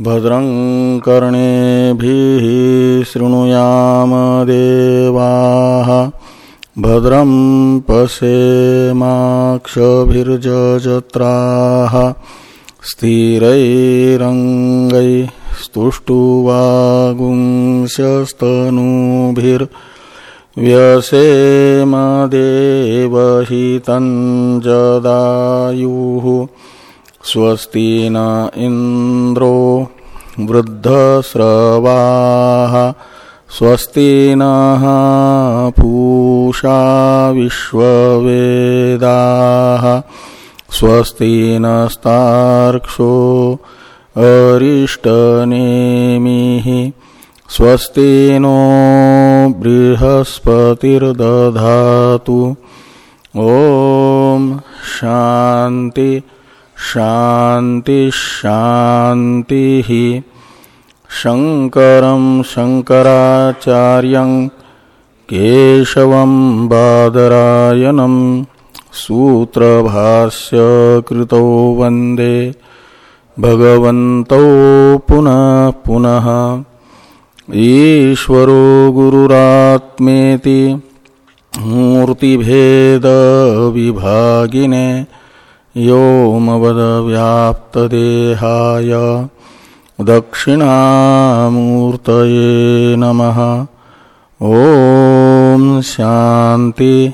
भद्रं कर्णेभिः शृणुयाम देवाः। भद्रं पश्येमाक्षभिर्जत्राः स्थिरैरङ्गैस्तुष्टुवागुंशस्तनूभिर्व्यसेम देवहितं जदायुः स्वस्ति न इंद्रो वृद्धस्रवाः स्वस्ति न पूषा विश्ववेदाः स्वस्ति नस्तार्क्षो अरिष्टनेमिः स्वस्ति नो बृहस्पतिर्दधातु। ॐ शान्ति शांति शांति ही शंकरं शंकराचार्यं केशवं बादरायणं सूत्रभाष्य कृतो वंदे। भगवन्तौ पुनः पुनः ईश्वरो गुरुरात्मेति मूर्तिभेदविभागिने दक्षिणामूर्तये नमः। ॐ शान्ति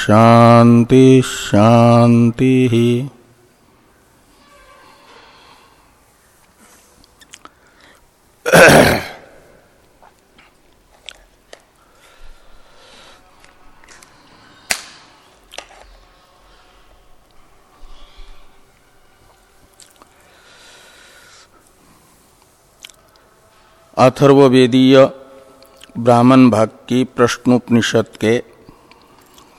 शान्ति शान्तिः। अथर्वेदीय ब्राह्मण भाग की प्रश्नोपनिषद के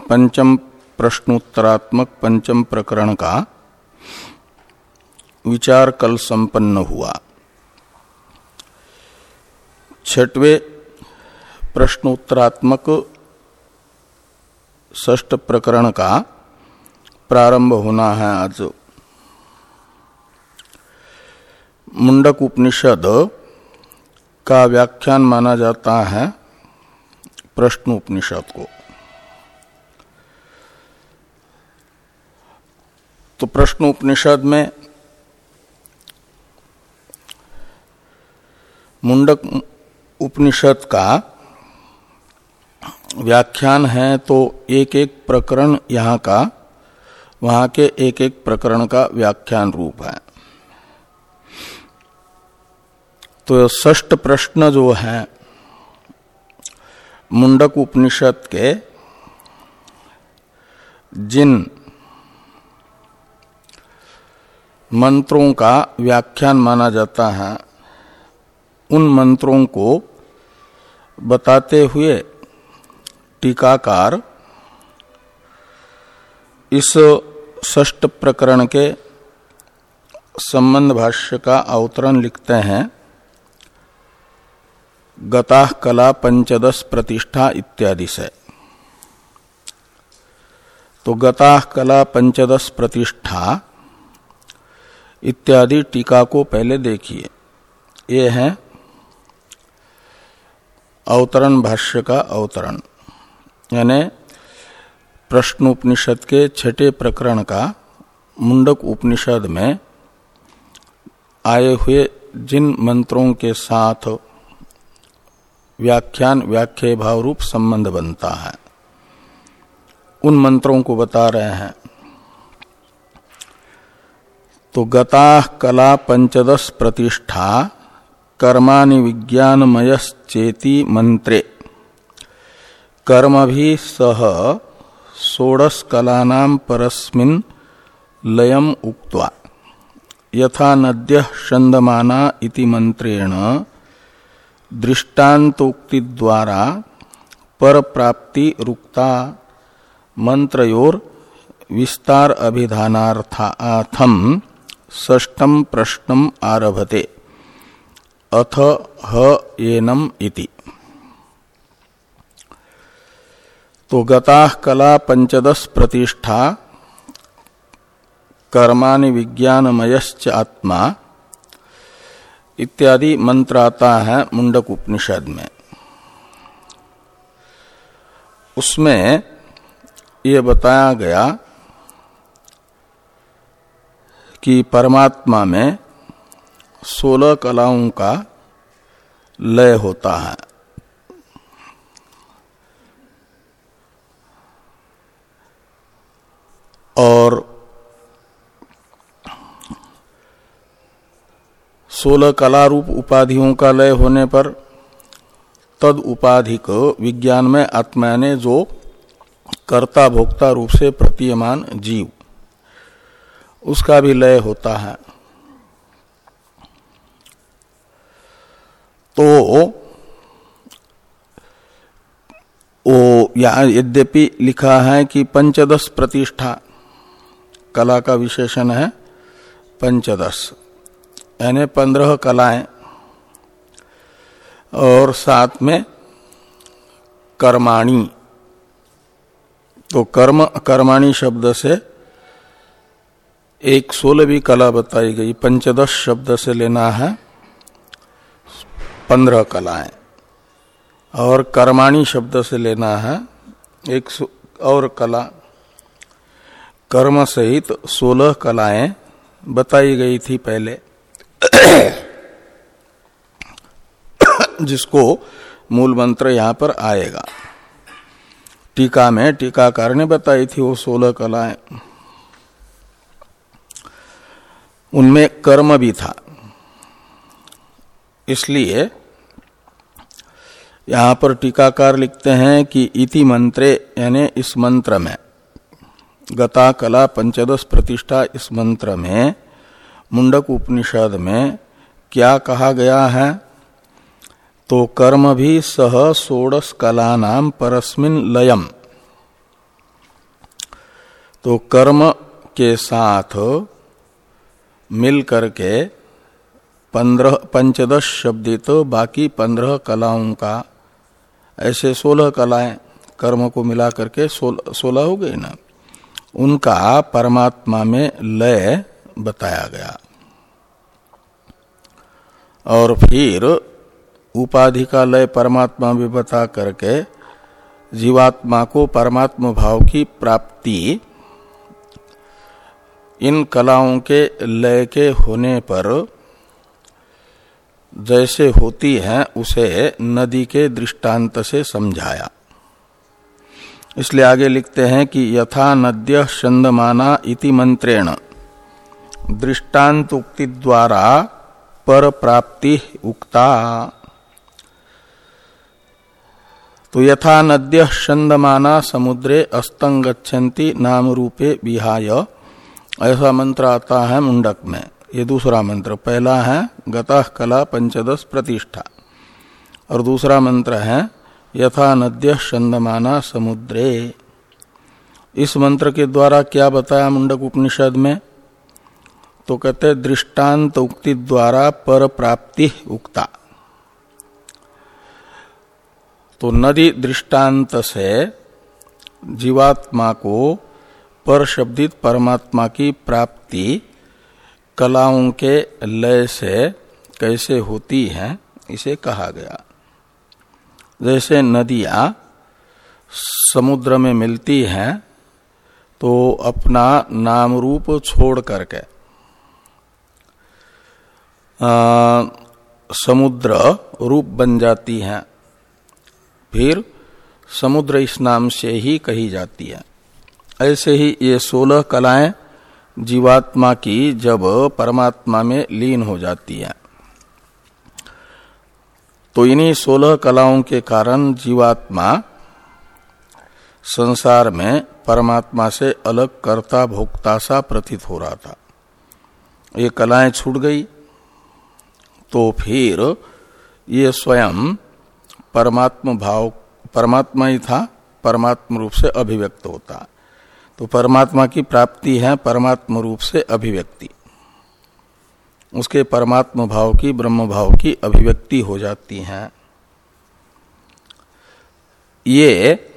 पंचम प्रश्नोत्तरात्मक पंचम प्रकरण का विचार कल संपन्न हुआ। छठवे प्रश्नोत्तरात्मक ष्ट प्रकरण का प्रारंभ होना है आज। मुंडक उपनिषद का व्याख्यान माना जाता है प्रश्न उपनिषद को। तो प्रश्न उपनिषद में मुंडक उपनिषद का व्याख्यान है तो एक एक प्रकरण यहाँ का, वहाँ के एक एक प्रकरण का व्याख्यान रूप है। तो ष्ट प्रश्न जो है, मुंडक उपनिषद के, जिन मंत्रों का व्याख्यान माना जाता है उन मंत्रों को बताते हुए टीकाकार इस ष्ट प्रकरण के संबंध भाष्य का अवतरण लिखते हैं। गता कला पंचदश प्रतिष्ठा इत्यादि से। तो गता कला पंचदश प्रतिष्ठा इत्यादि टीका को पहले देखिए। ये है अवतरण, भाष्य का अवतरण। यानी प्रश्नोपनिषद के छठे प्रकरण का मुंडक उपनिषद में आए हुए जिन मंत्रों के साथ व्याख्यान व्याख्या भाव रूप संबंध बनता है, उन मंत्रों को बता रहे हैं। तो गता कला पंचदश प्रतिष्ठा कर्माणि विज्ञानमयश्चेति मंत्रे कर्म भी सह षोड़श कलानाम परस्मिन लयम उक्त्वा, यथा नद्य छंदमाना इति मंत्रेण दृष्टान्तोक्ति द्वारा पर प्राप्ति रुक्ता मंत्रयोर विस्तार अभिधानार्थम ष्टम प्रश्नम आरभते। अथ ह एनम इति। तो गता कला पंचदश प्रतिष्ठा, कर्माणि विज्ञानमयश्च आत्मा, इत्यादि मंत्र आता है मुंडक उपनिषद में। उसमें ये बताया गया कि परमात्मा में सोलह कलाओं का लय होता है। और सोलह कला रूप उपाधियों का लय होने पर तद उपाधिक विज्ञान में आत्मा ने जो कर्ता भोक्ता रूप से प्रतीयमान जीव, उसका भी लय होता है। तो वो यहाँ यद्यपि लिखा है कि पंचदश प्रतिष्ठा कला का विशेषण है, पंचदश। यानी पंद्रह कलाएँ और साथ में कर्माणी। तो कर्म, कर्माणी शब्द से एक सोलहवीं कला बताई गई, पंचदश शब्द से लेना है। पंद्रह कलाएँ। और कर्माणी शब्द से लेना है एक और कला। कर्म सहित सोलह कलाएँ बताई गई थी पहले। जिसको मूल मंत्र यहाँ पर आएगा। टीका में टीकाकार ने बताई थी वो सोलह कलाएँ। उनमें कर्म भी था। इसलिए यहाँ पर टीकाकार लिखते हैं कि इति मंत्रे, यानी इस मंत्र में, गता कला पंचदश प्रतिष्ठा इस मंत्र में, मुंडक उपनिषद में क्या कहा गया है? तो कर्म भी सह षोड़श कला नाम परस्मिन लयम। तो कर्म के साथ मिल करके पंद्रह पंचदश शब्दित बाकी पंद्रह कलाओं का। ऐसे सोलह कलाएँ कर्म को मिला करके सोलह हो गई ना? उनका परमात्मा में लय बताया गया। और फिर उपाधि का लय परमात्मा भी बता करके जीवात्मा को परमात्मा भाव की प्राप्ति इन कलाओं के लय के होने पर जैसे होती है, उसे नदी के दृष्टांत से समझाया। इसलिए आगे लिखते हैं कि यथा नद्य छंदमाना इति मंत्रेण। दृष्टांत उक्ति द्वारा पर प्राप्ति उक्ता। तो यथा नद्य छंदमाना समुद्रे अस्तंगछन्ति नाम रूपे विहाय। ऐसा मंत्र आता है मुंडक में। ये दूसरा मंत्र, पहला है गतः कला पंचदश प्रतिष्ठा। और दूसरा मंत्र है यथा नद्य छंदमाना समुद्रे। इस मंत्र के द्वारा क्या बताया मुंडक उपनिषद में? तो कहते, दृष्टांत उक्ति द्वारा पर प्राप्ति उक्ता। तो नदी दृष्टांत से जीवात्मा को पर शब्दित परमात्मा की प्राप्ति कलाओं के लय से कैसे होती है, इसे कहा गया। जैसे नदियाँ समुद्र में मिलती हैं तो अपना नाम रूप छोड़ करके समुद्र रूप बन जाती हैं। फिर समुद्र इस नाम से ही कही जाती है। ऐसे ही ये सोलह कलाएँ जीवात्मा की जब परमात्मा में लीन हो जाती है। तो इन्हीं सोलह कलाओं के कारण जीवात्मा संसार में परमात्मा से अलग कर्ता भोक्ता सा प्रतीत हो रहा था। ये कलाएँ छूट गई तो फिर ये स्वयं परमात्म भाव, परमात्मा ही था, परमात्म रूप से अभिव्यक्त होता। तो परमात्मा की प्राप्ति है परमात्म रूप से अभिव्यक्ति। उसके परमात्म भाव की, ब्रह्म भाव की अभिव्यक्ति हो जाती है। ये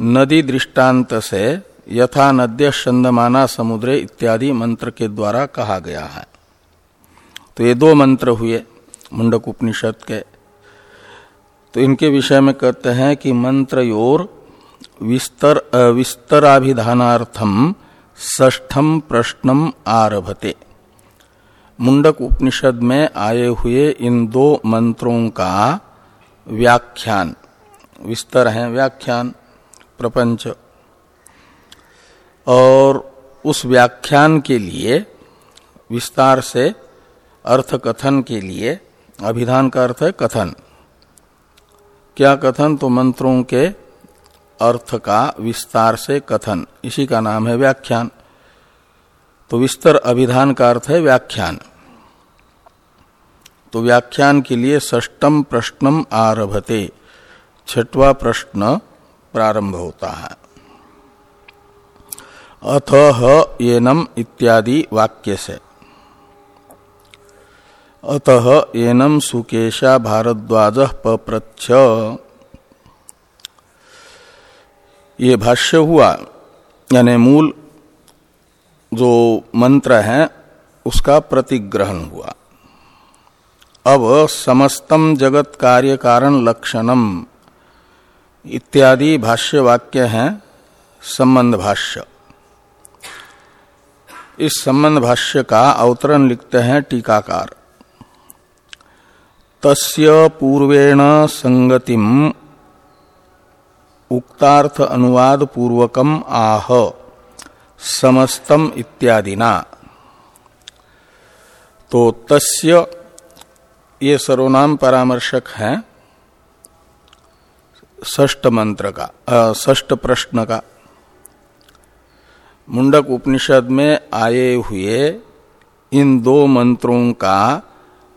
नदी दृष्टांत से यथा नद्य चंदमाना समुद्रे इत्यादि मंत्र के द्वारा कहा गया है। तो ये दो मंत्र हुए मुंडक उपनिषद के। तो इनके विषय में कहते हैं कि मंत्रयोर विस्तर विस्तराभिधानार्थम ष्ठम प्रश्नम आरभते। मुंडक उपनिषद में आए हुए इन दो मंत्रों का व्याख्यान। विस्तर है व्याख्यान, प्रपंच। और उस व्याख्यान के लिए, विस्तार से अर्थ कथन के लिए, अभिधान का अर्थ है कथन। क्या कथन? तो मंत्रों के अर्थ का विस्तार से कथन। इसी का नाम है व्याख्यान। तो विस्तर अभिधान का अर्थ है व्याख्यान। तो व्याख्यान के लिए षष्टम प्रश्नम आरभते। छठवा प्रश्न प्रारंभ होता है। अथ येनम इत्यादि वाक्य से। अतः एनम सुकेशा भारद्वाज पप्रच्छ। ये भाष्य हुआ, यानी मूल जो मंत्र है, उसका प्रतिग्रहण हुआ। अब समस्तम जगत कार्य कारण लक्षणम इत्यादि भाष्य वाक्य हैं, संबंध भाष्य। इस संबंध भाष्य का अवतरण लिखते हैं टीकाकार। तस्य पूर्वेण संगतिम उक्तार्थ अनुवाद पूर्वकम आह। समस्तम इत्यादिना। तो तस्य ये सर्वनाम परामर्शक है ष्ट मंत्र का ष्ट प्रश्न का। मुंडक उपनिषद में आए हुए इन दो मंत्रों का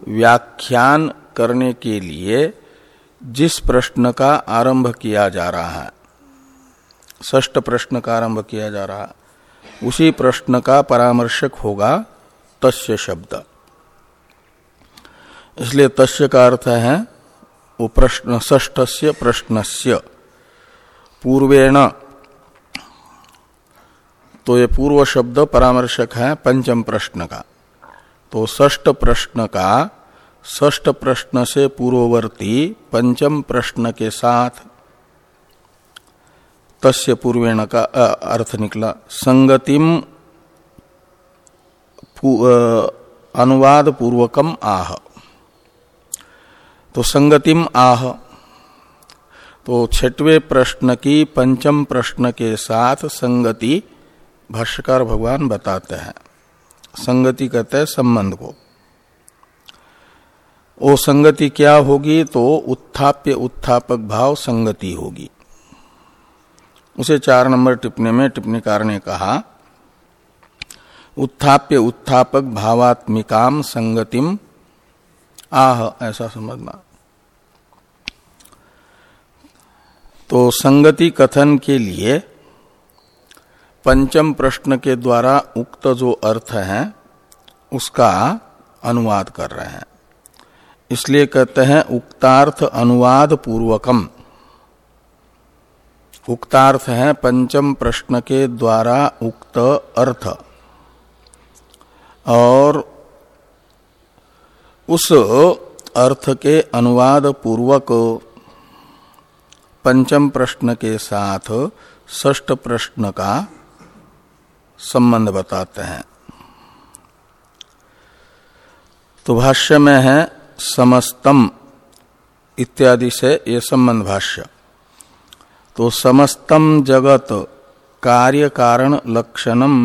व्याख्यान करने के लिए जिस प्रश्न का आरंभ किया जा रहा है ष्ट प्रश्न का आरंभ किया जा रहा उसी प्रश्न का परामर्शक होगा तस्य शब्द। इसलिए तस्य का अर्थ है, वो प्रश्न ष्ठ से प्रश्नस्य। पूर्वेण तो ये पूर्व शब्द परामर्शक है, पंचम प्रश्न का। तो ष्ट प्रश्न का ष्ट प्रश्न से पूर्ववर्ती पंचम प्रश्न के साथ तस्य पूर्वेण का अर्थ निकला। संगतिम अनुवाद पूर्वकम आह। तो संगतिम आह। तो छठवें प्रश्न की पंचम प्रश्न के साथ संगति भाष्यकार भगवान बताते हैं। संगति कहते हैं संबंध को। वो संगति क्या होगी तो उत्थाप्य उत्थापक भाव संगति होगी। उसे चार नंबर टिप्पणी में टिप्पणीकार ने कहा, उत्थाप्य उत्थापक भावात्मिकाम संगतिम। आह, ऐसा समझना। तो संगति कथन के लिए पंचम प्रश्न के द्वारा उक्त जो अर्थ है, उसका अनुवाद कर रहे हैं। इसलिए कहते हैं उक्तार्थ अनुवाद पूर्वकम। उक्तार्थ है पंचम प्रश्न के द्वारा उक्त अर्थ। और उस अर्थ के अनुवाद पूर्वक पंचम प्रश्न के साथ ष्ट प्रश्न का संबंध बताते हैं। तो भाष्य में है समस्तम इत्यादि से ये संबंध भाष्य। तो समस्तम जगत कार्य कारण लक्षणम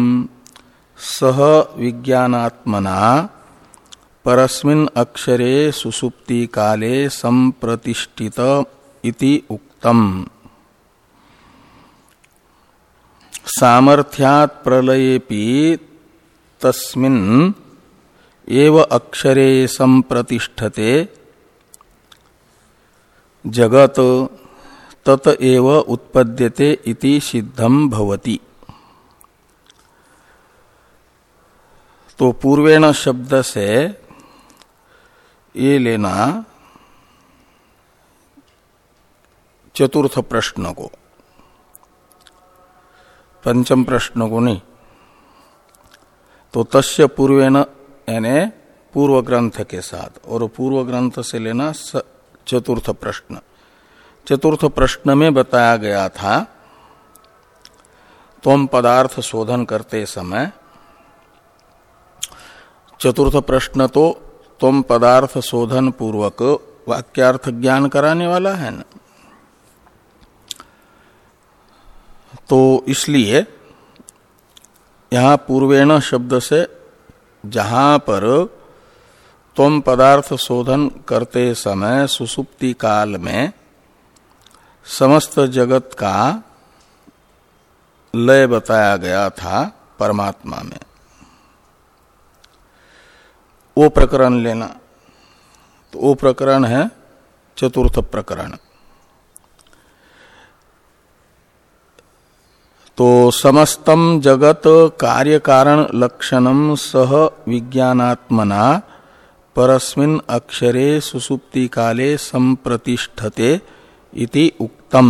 सह विज्ञानात्मना परस्मिन अक्षरे सुसुप्ति काले संप्रतिष्ठित इति उक्तम। सामर्थ्यात् प्रलयेपि तस्मिन् एव अक्षरे संप्रतिष्ठते। जगत तत एव उत्पद्यते इति सिद्धम भवति। तो पूर्वेण शब्द से ये लेना चतुर्थ प्रश्न को पंचम प्रश्न को नहीं। तो तस्य पूर्वेन यानी पूर्व ग्रंथ के साथ। और पूर्व ग्रंथ से लेना चतुर्थ प्रश्न। चतुर्थ प्रश्न में बताया गया था, तुम पदार्थ शोधन करते समय, चतुर्थ प्रश्न तो तुम पदार्थ शोधन पूर्वक वाक्यार्थ ज्ञान कराने वाला है ना? तो इसलिए यहाँ पूर्वेण शब्द से जहाँ पर तुम पदार्थ शोधन करते समय सुसुप्ति काल में समस्त जगत का लय बताया गया था परमात्मा में। वो प्रकरण लेना। तो वो प्रकरण है चतुर्थ प्रकरण। तो समस्तम जगत कार्य कारण लक्षणम सह विज्ञानात्मना, परस्मिन अक्षरे सुसुप्ति काले संप्रतिष्ठते इति उक्तम।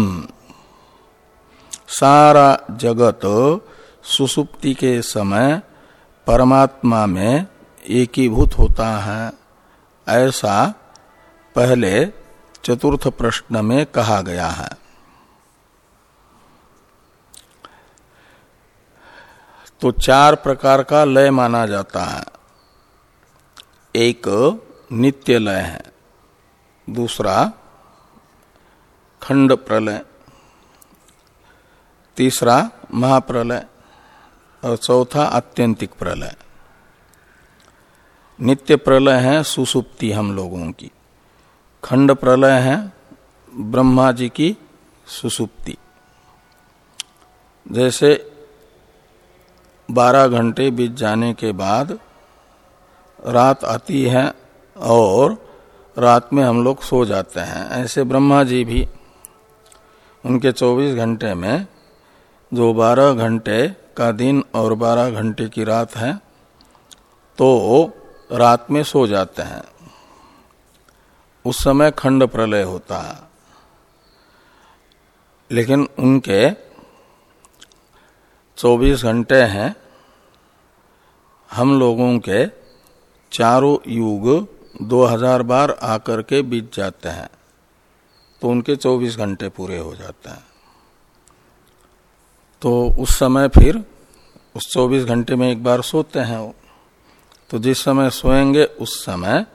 सारा जगत सुसुप्ति के समय परमात्मा में एकीभूत होता है, ऐसा पहले चतुर्थ प्रश्न में कहा गया है। तो चार प्रकार का लय माना जाता है। एक नित्य लय है, दूसरा खंड प्रलय, तीसरा महाप्रलय और चौथा आत्यंतिक प्रलय। नित्य प्रलय है सुसुप्ति हम लोगों की। खंड प्रलय है ब्रह्मा जी की सुसुप्ति। जैसे बारह घंटे बीत जाने के बाद रात आती है और रात में हम लोग सो जाते हैं। ऐसे ब्रह्मा जी भी उनके 24 घंटे में जो 12 घंटे का दिन और 12 घंटे की रात है तो रात में सो जाते हैं। उस समय खंड प्रलय होता है। लेकिन उनके 24 घंटे हैं। हम लोगों के चारों युग 2000 बार आकर के बीत जाते हैं तो उनके 24 घंटे पूरे हो जाते हैं। तो उस समय फिर उस 24 घंटे में एक बार सोते हैं वो। तो जिस समय सोएँगे, उस समय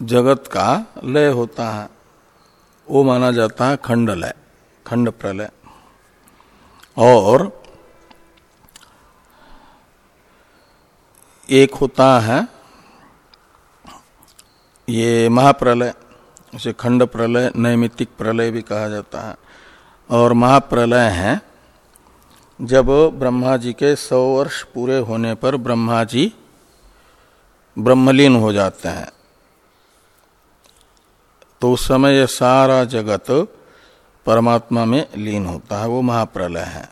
जगत का लय होता है। वो माना जाता है खंड लय खंड प्रलय। और एक होता है, ये महाप्रलय उसे खंड प्रलय, नैमित्तिक प्रलय भी कहा जाता है। और महाप्रलय है, जब ब्रह्मा जी के सौ वर्ष पूरे होने पर ब्रह्मा जी ब्रह्मलीन हो जाते हैं। तो उस समय यह सारा जगत परमात्मा में लीन होता है, वो महाप्रलय है।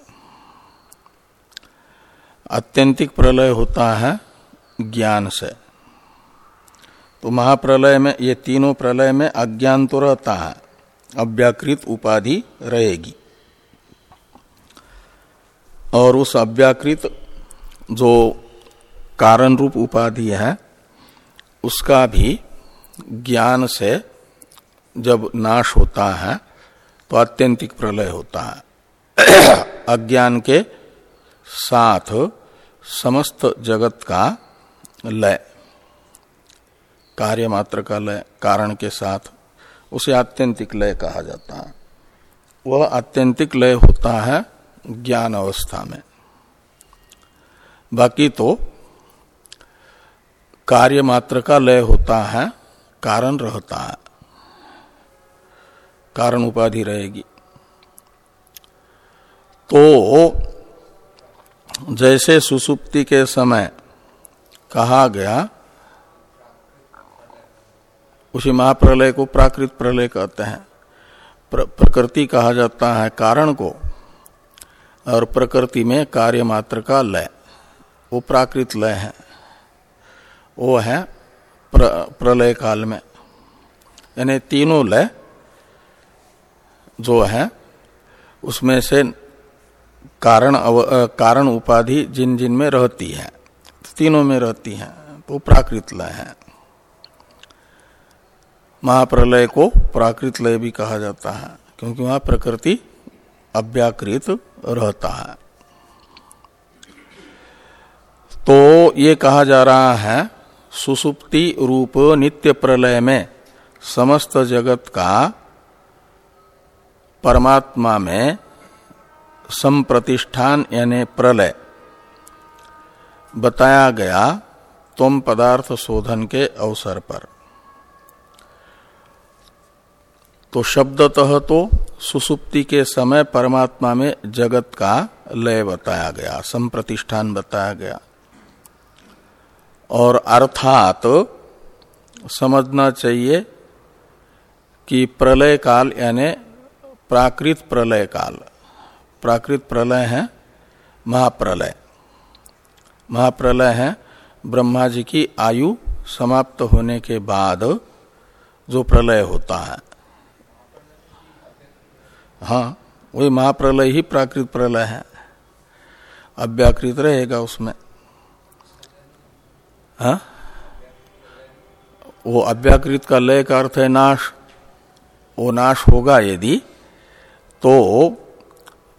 अत्यंतिक प्रलय होता है ज्ञान से। तो महाप्रलय में, ये तीनों प्रलय में अज्ञान तो रहता है, अव्याकृत उपाधि रहेगी। और उस अव्याकृत जो कारण रूप उपाधि है, उसका भी ज्ञान से जब नाश होता है तो अत्यंतिक प्रलय होता है। अज्ञान के साथ समस्त जगत का लय, कार्य मात्र का लय, कारण के साथ उसे आत्यंतिक लय कहा जाता है। वह आत्यंतिक लय होता है ज्ञान अवस्था में। बाकी तो कार्य मात्र का लय होता है, कारण रहता है। कारण उपाधि रहेगी। तो जैसे सुसुप्ति के समय कहा गया उसी महाप्रलय को प्राकृत प्रलय कहते हैं। प्र, प्रकृति कहा जाता है कारण को और प्रकृति में कार्य मात्र का लय। वो प्राकृत लय है। वो है प्र, प्रलय काल में। यानी तीनों लय जो है उसमें से कारण अव, कारण उपाधि जिन जिन में रहती है तीनों में रहती है तो प्राकृत लय है। महाप्रलय को प्राकृत लय भी कहा जाता है क्योंकि वहाँ प्रकृति अव्याकृत रहता है। तो ये कहा जा रहा है सुसुप्ति रूप नित्य प्रलय में समस्त जगत का परमात्मा में संप्रतिष्ठान यानी प्रलय बताया गया तुम पदार्थ शोधन के अवसर पर। तो शब्दतः तो सुसुप्ति के समय परमात्मा में जगत का लय बताया गया, संप्रतिष्ठान बताया गया। और अर्थात तो समझना चाहिए कि प्रलय काल यानी प्राकृत प्रलय काल। प्राकृत प्रलय है महाप्रलय। महाप्रलय है ब्रह्मा जी की आयु समाप्त होने के बाद जो प्रलय होता है। हाँ वही महाप्रलय ही प्राकृत प्रलय है। अव्याकृत रहेगा उसमें। हाँ? वो अव्याकृत का लय का अर्थ है नाश। वो नाश होगा यदि तो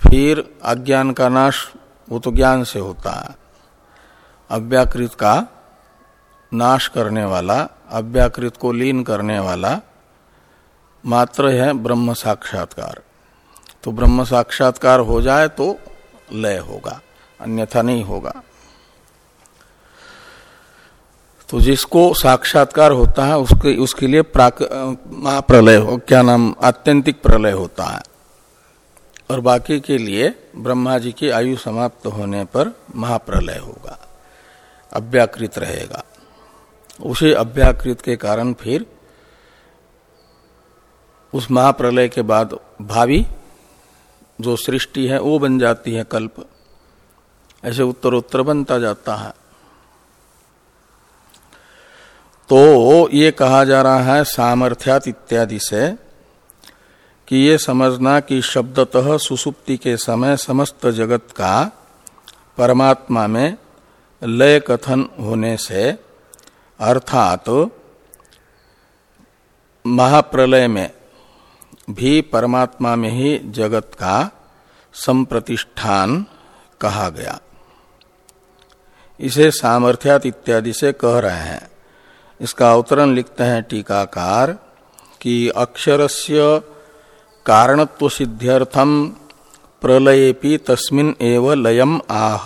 फिर अज्ञान का नाश वो तो ज्ञान से होता है। अव्याकृत का नाश करने वाला, अव्याकृत को लीन करने वाला मात्र है ब्रह्म साक्षात्कार। तो ब्रह्म साक्षात्कार हो जाए तो लय होगा, अन्यथा नहीं होगा। तो जिसको साक्षात्कार होता है, उसके उसके लिए प्राक महाप्रलय हो, क्या नाम, आत्यंतिक प्रलय होता है। और बाकी के लिए ब्रह्मा जी की आयु समाप्त होने पर महाप्रलय होगा। अव्याकृत रहेगा। उसे अव्याकृत के कारण फिर उस महाप्रलय के बाद भावी जो सृष्टि है, वो बन जाती है कल्प। ऐसे उत्तर उत्तर बनता जाता है। तो ये कहा जा रहा है सामर्थ्यात इत्यादि से कि ये समझना कि शब्दतः सुसुप्ति के समय समस्त जगत का परमात्मा में लय कथन होने से, अर्थात तो महाप्रलय में भी परमात्मा में ही जगत का संप्रतिष्ठान कहा गया। इसे सामर्थ्यात इत्यादि से कह रहे हैं। इसका अवतरण लिखते हैं टीकाकार कि अक्षरस्य कारणत्व सिद्ध्यर्थम प्रलयेपि तस्मिन एव लयम आह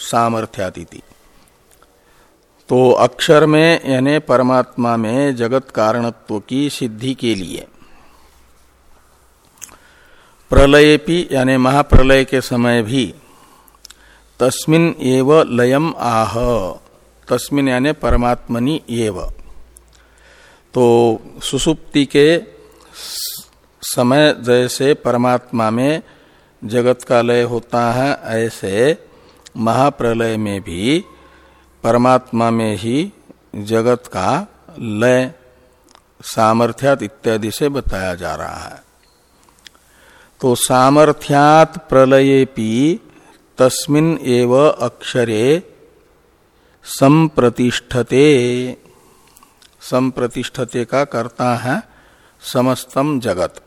सामर्थ्याति तो अक्षर में यानी परमात्मा में जगत कारणत्व की सिद्धि के लिए। प्रलयेपि यानी महाप्रलय के समय भी तस्मिन एव लयम आह, तस्मिन यानी परमात्मनि एव। तो सुसुप्ति के समय जैसे परमात्मा में जगत का लय होता है, ऐसे महाप्रलय में भी परमात्मा में ही जगत का लय, सामर्थ्यात इत्यादि से बताया जा रहा है। तो सामर्थ्यात प्रलयेपि तस्मिन एव अक्षरे संप्रतिष्ठते। संप्रतिष्ठते का करता है समस्तम जगत।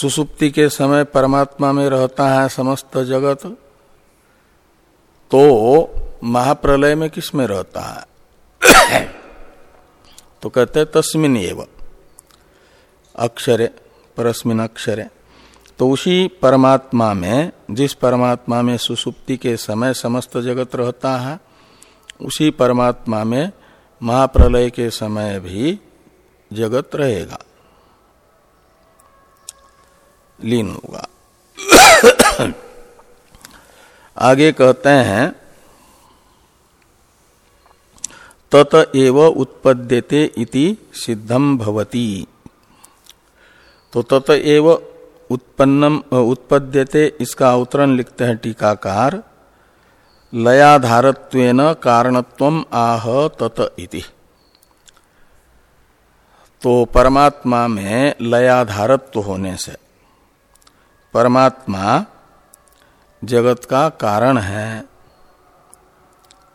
सुसुप्ति के समय परमात्मा में रहता है समस्त जगत तो महाप्रलय में किसमें रहता है? तो कहते हैं तस्मिन एव। अक्षरे, परस्मिन अक्षरे। तो उसी परमात्मा में, जिस परमात्मा में सुसुप्ति के समय समस्त जगत रहता है, उसी परमात्मा में महाप्रलय के समय भी जगत रहेगा। लीन होगा। आगे कहते हैं, तत एव उत्पद्यते इति सिद्धम भवती। तो तत एव उत्पन्नम उत्पद्यते, इसका अवतरण लिखते हैं टीकाकार, लयाधारत्वेन कारणत्व आह तत इति। तो परमात्मा में लयाधारत्व होने से परमात्मा जगत का कारण है।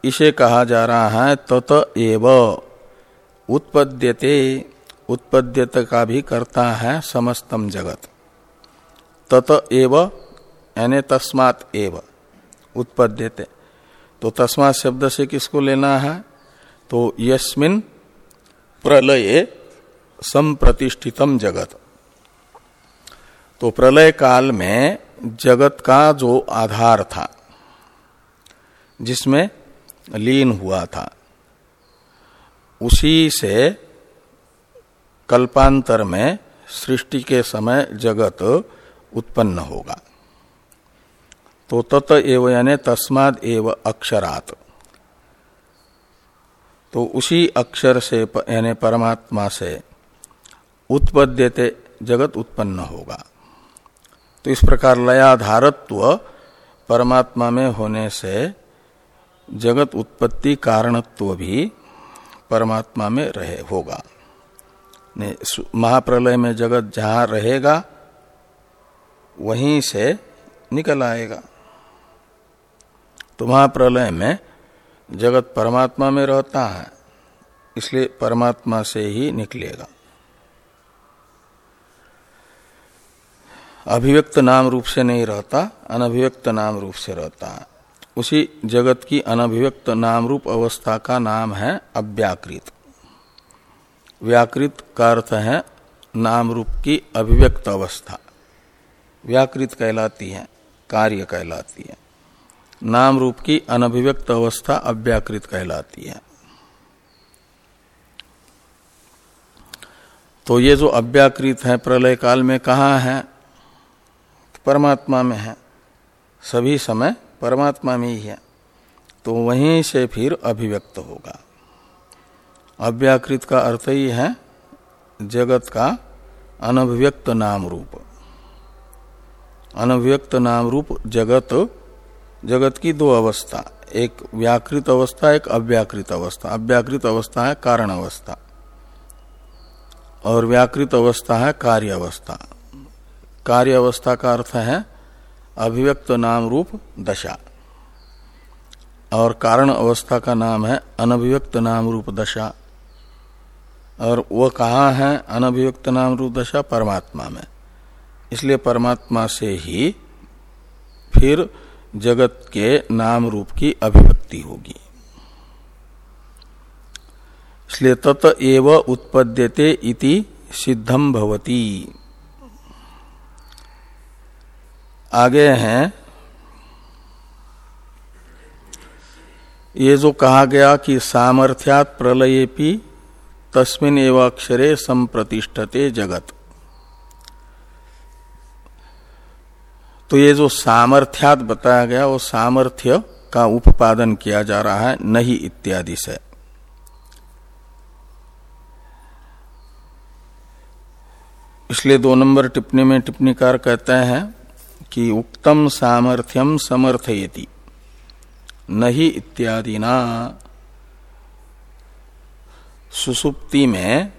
इसे कहा जा रहा है, तत एव। उत्पद्यते, उत्पद्यत का भी करता है समस्तम जगत। तत एव, यानी तस्मात एव। उत्पद्यते। तो तस्मात शब्द से किसको लेना है? तो यस्मिन प्रलय संप्रतिष्ठितम जगत। तो प्रलय काल में जगत का जो आधार था, जिसमें लीन हुआ था, उसी से कल्पांतर में सृष्टि के समय जगत उत्पन्न होगा। तो तत एव यानी तस्माद एव अक्षरात। तो उसी अक्षर से यानी परमात्मा से उत्पद्यते जगत उत्पन्न होगा। तो इस प्रकार लयाधारत्व परमात्मा में होने से जगत उत्पत्ति कारणत्व भी परमात्मा में रहे, होगा। महाप्रलय में जगत जहाँ रहेगा, वहीं से निकल आएगा। तो महाप्रलय में जगत परमात्मा में रहता है, इसलिए परमात्मा से ही निकलेगा। अभिव्यक्त नाम रूप से नहीं रहता, अनभिव्यक्त नाम रूप से रहता है। उसी जगत की अनभिव्यक्त नाम रूप अवस्था का नाम है अव्याकृत। व्याकृत का अर्थ है नाम रूप की अभिव्यक्त अवस्था। व्याकृत कहलाती है, कार्य कहलाती है। नाम रूप की अनभिव्यक्त अवस्था अव्याकृत कहलाती है। तो ये जो अव्याकृत है प्रलय काल में कहा है? परमात्मा में है। सभी समय परमात्मा में ही है। तो वहीं से फिर अभिव्यक्त होगा। अव्याकृत का अर्थ ही है जगत का अनभिव्यक्त नाम रूप। अनभिव्यक्त नाम रूप जगत जगत की दो अवस्था, एक व्याकृत अवस्था, एक अव्याकृत अवस्था। अव्याकृत अवस्था है कारण अवस्था और व्याकृत अवस्था है कार्य अवस्था। कार्य अवस्था का अर्थ है अभिव्यक्त नाम रूप दशा। और कारण अवस्था का नाम है अनभिव्यक्त नाम रूप दशा। और वह कहा है? अनभिव्यक्त नाम रूप दशा परमात्मा में। इसलिए परमात्मा से ही फिर जगत के नाम रूप की अभिव्यक्ति होगी। इसलिए तत एव उत्पद्यते इति सिद्धम भवती। आगे हैं। ये जो कहा गया कि सामर्थ्यात प्रलयेपि तस्मिन एव अक्षरे संप्रतिष्ठते जगत। तो ये जो सामर्थ्यात बताया गया, वो सामर्थ्य का उपादन किया जा रहा है, नहीं इत्यादि से। इसलिए दो नंबर टिप्पणी में टिप्पणीकार कहते हैं कि उक्तम सामर्थ्यम समर्थयति। नहीं इत्यादि ना सुसुप्ति में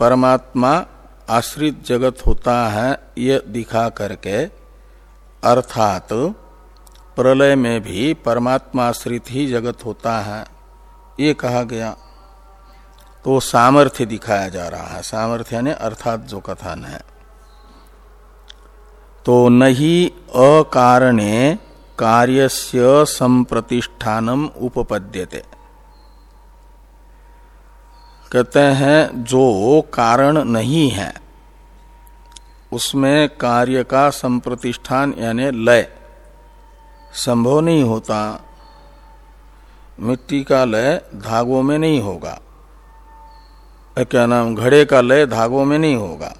परमात्मा आश्रित जगत होता है यह दिखा करके, अर्थात प्रलय में भी परमात्मा आश्रित ही जगत होता है, ये कहा गया। तो सामर्थ्य दिखाया जा रहा है। सामर्थ्य ने अर्थात जो कथन है। तो नहीं अकारणे कार्यस्य संप्रतिष्ठानम उपपद्यते। कहते हैं, जो कारण नहीं है, उसमें कार्य का संप्रतिष्ठान यानी लय संभव नहीं होता। मिट्टी का लय धागों में नहीं होगा। क्या नाम? घड़े का लय धागों में नहीं होगा।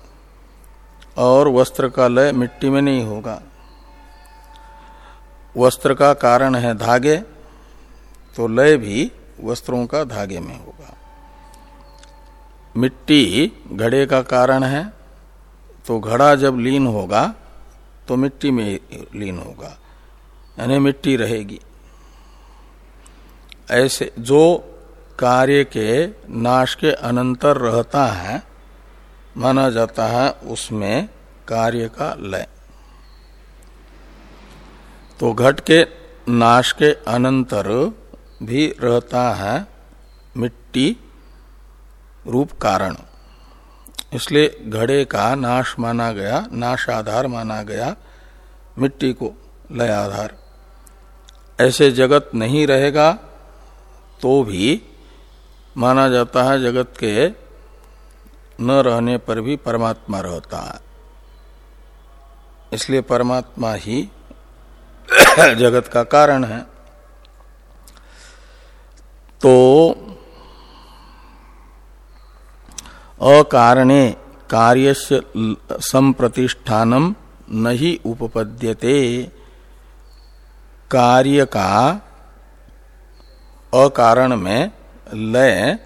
और वस्त्र का लय मिट्टी में नहीं होगा। वस्त्र का कारण है धागे तो लय भी वस्त्रों का धागे में होगा। मिट्टी घड़े का कारण है तो घड़ा जब लीन होगा तो मिट्टी में लीन होगा, यानी मिट्टी रहेगी। ऐसे जो कार्य के नाश के अनंतर रहता है माना जाता है उसमें कार्य का लय। तो घट के नाश के अनंतर भी रहता है मिट्टी रूप कारण। इसलिए घड़े का नाश माना गया नाश आधार माना गया मिट्टी को लय आधार ऐसे जगत नहीं रहेगा तो भी माना जाता है जगत के न रहने पर भी परमात्मा रहता है। इसलिए परमात्मा ही जगत का कारण है। तो अकारणे कार्य संप्रतिष्ठानम नहीं उपपद्यते। कार्य का अकारण में लय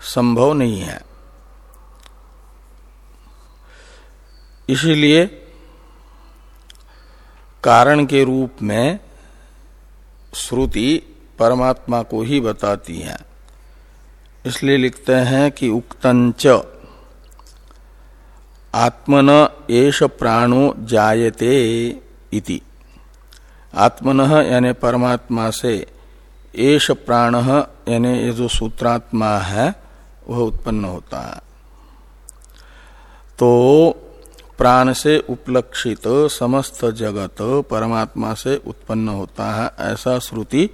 संभव नहीं है। इसीलिए कारण के रूप में श्रुति परमात्मा को ही बताती है। इसलिए लिखते हैं कि उक्तंच, आत्मन एष प्राणो जायते इति। आत्मन यानी परमात्मा से एष प्राण यानी ये जो सूत्रात्मा है, वह उत्पन्न होता है। तो प्राण से उपलक्षित समस्त जगत परमात्मा से उत्पन्न होता है, ऐसा श्रुति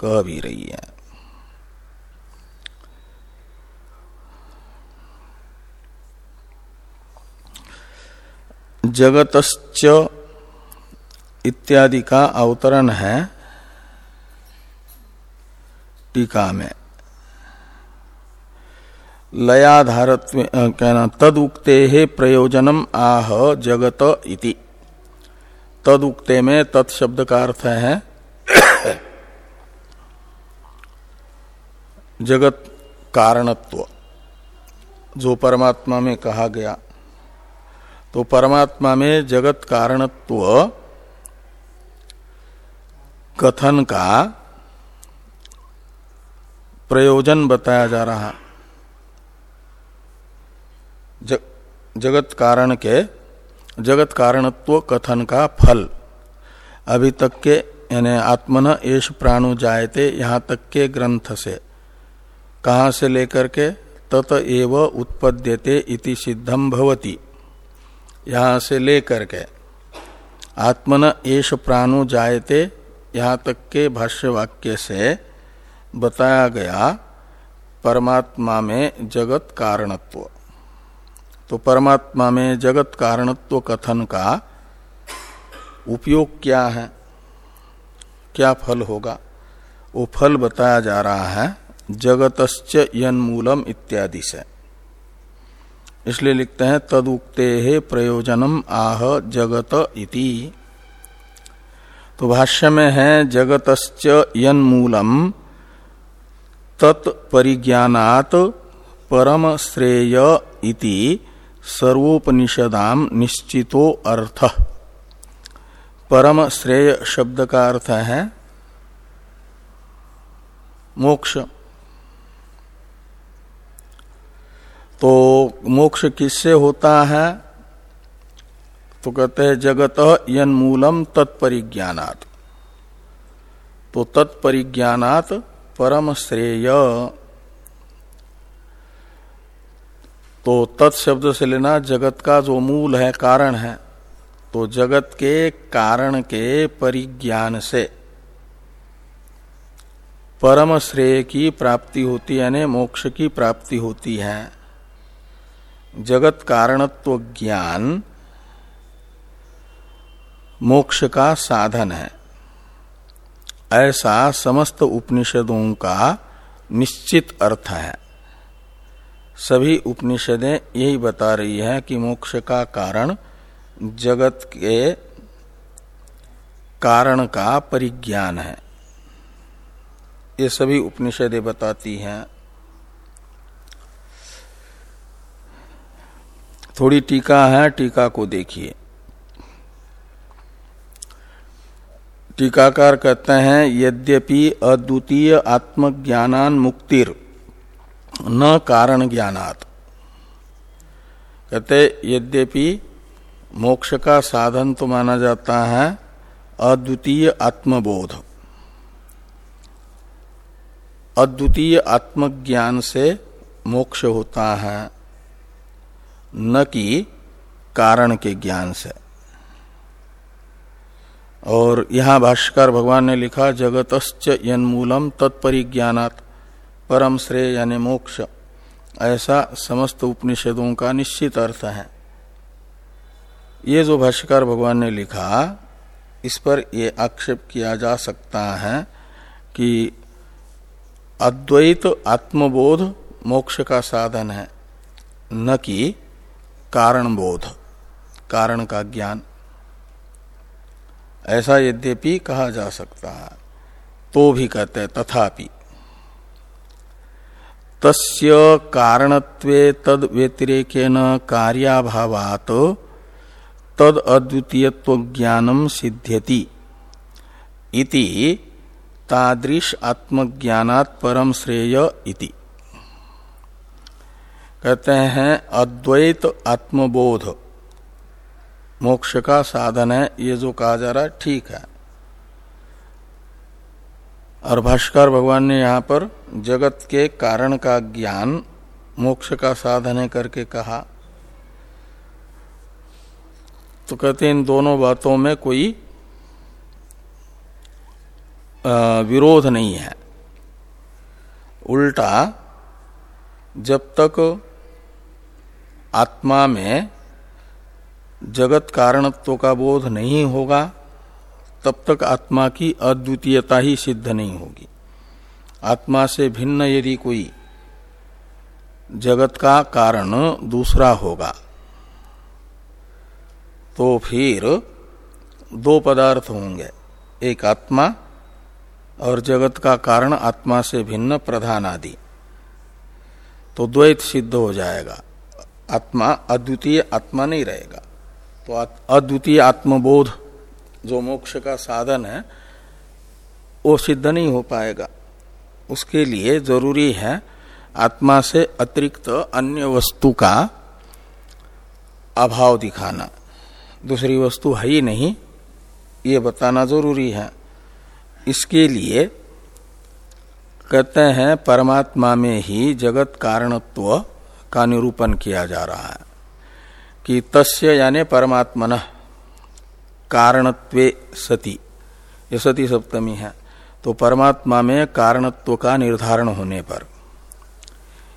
कह भी रही है। जगतश्च इत्यादि का अवतरण है टीका में। लयाधारत्व कहना तद उक्ते है प्रयोजनम आह जगत इति। तद उक्ते में तत्शब्द का अर्थ है। जगत कारणत्व, जो परमात्मा में कहा गया। तो परमात्मा में जगत कारणत्व, कथन का प्रयोजन बताया जा रहा। जगत कारण के, जगत कारणत्व कथन का फल। अभी तक के, यानी आत्मन एश प्राणु जायते यहाँ तक के ग्रंथ से। कहाँ से लेकर के, तत एव उत्पद्यते इति सिद्धम भवती। यहाँ से लेकर के। आत्मन एश प्राणु जायते यहाँ तक के भाष्य वाक्य से बताया गया, परमात्मा में जगत कारणत्व। तो परमात्मा में जगत कारणत्व कथन का उपयोग क्या है? क्या फल होगा? वो फल बताया जा रहा है, जगतश्च मूलम इत्यादि से। इसलिए लिखते हैं, तदुक्ते है प्रयोजनम आह जगत इति। तो भाष्य में है, जगतश्च यन मूलम तत्परिज्ञात परम श्रेय इति। सर्वोपनिषदाम निश्चितो अर्थ। परम श्रेय शब्द का अर्थ है, मोक्ष। तो मोक्ष किससे होता है? तो कहते हैं, जगत यन मूलम तत्परिज्ञात तो तत्परिज्ञात परम श्रेय। तो तत्शब्द से लेना जगत का जो मूल है, कारण है। तो जगत के कारण के परिज्ञान से। परम श्रेय की प्राप्ति होती है, यानी मोक्ष की प्राप्ति होती है। जगत कारणत्व ज्ञान मोक्ष का साधन है। ऐसा समस्त उपनिषदों का निश्चित अर्थ है। सभी उपनिषदें यही बता रही है कि मोक्ष का कारण जगत के कारण का परिज्ञान है। ये सभी उपनिषदें बताती हैं। थोड़ी टीका है, टीका को देखिए। टीकाकार कहते हैं, यद्यपि अद्वितीय आत्मज्ञानान मुक्तिर। न कारण ज्ञानात। कहते, यद्यपि मोक्ष का साधन तो माना जाता है, अद्वितीय आत्मबोध। अद्वितीय आत्मज्ञान से मोक्ष होता है, न कि कारण के ज्ञान से। और यहाँ भाष्कर भगवान ने लिखा, जगतश्च यन्मूलम तत्परिज्ञानात। परम श्रेय यानी मोक्ष, ऐसा समस्त उपनिषदों का निश्चित अर्थ है। ये जो भाष्यकार भगवान ने लिखा, इस पर ये आक्षेप किया जा सकता है कि अद्वैत आत्मबोध मोक्ष का साधन है, न कि कारण बोध कारण का ज्ञान। ऐसा यद्यपि कहा जा सकता है तो भी कहते हैं तथापि। तस्य कारणत्वे तद व्यतिरेकेन कार्याभावात तद अद्वितीयत्व ज्ञानम सिद्ध्यति। इति तादृश आत्मज्ञानात् परम श्रेय इति। कहते हैं, अद्वैत आत्मबोध। मोक्ष का साधन है, ये जो कहा जा रहा है, ठीक है। और भाष्कर भगवान ने यहाँ पर जगत के कारण का ज्ञान, मोक्ष का साधन है करके कहा। तो कहते इन दोनों बातों में कोई विरोध नहीं है। उल्टा, जब तक आत्मा में जगत कारणत्व का बोध नहीं होगा तब तक आत्मा की अद्वितीयता ही सिद्ध नहीं होगी। आत्मा से भिन्न यदि कोई जगत का कारण दूसरा होगा तो फिर दो पदार्थ होंगे, एक आत्मा और जगत का कारण आत्मा से भिन्न प्रधान आदि। तो द्वैत सिद्ध हो जाएगा। आत्मा अद्वितीय आत्मा नहीं रहेगा। तो अद्वितीय आत्मबोध जो मोक्ष का साधन है, वो सिद्ध नहीं हो पाएगा। उसके लिए ज़रूरी है आत्मा से अतिरिक्त अन्य वस्तु का अभाव दिखाना। दूसरी वस्तु है ही नहीं, ये बताना ज़रूरी है। इसके लिए कहते हैं, परमात्मा में ही जगत कारणत्व का निरूपण किया जा रहा है कि तस्य यानी परमात्मन कारणत्वे सती। ये सती सप्तमी है। तो परमात्मा में कारणत्व का निर्धारण होने पर।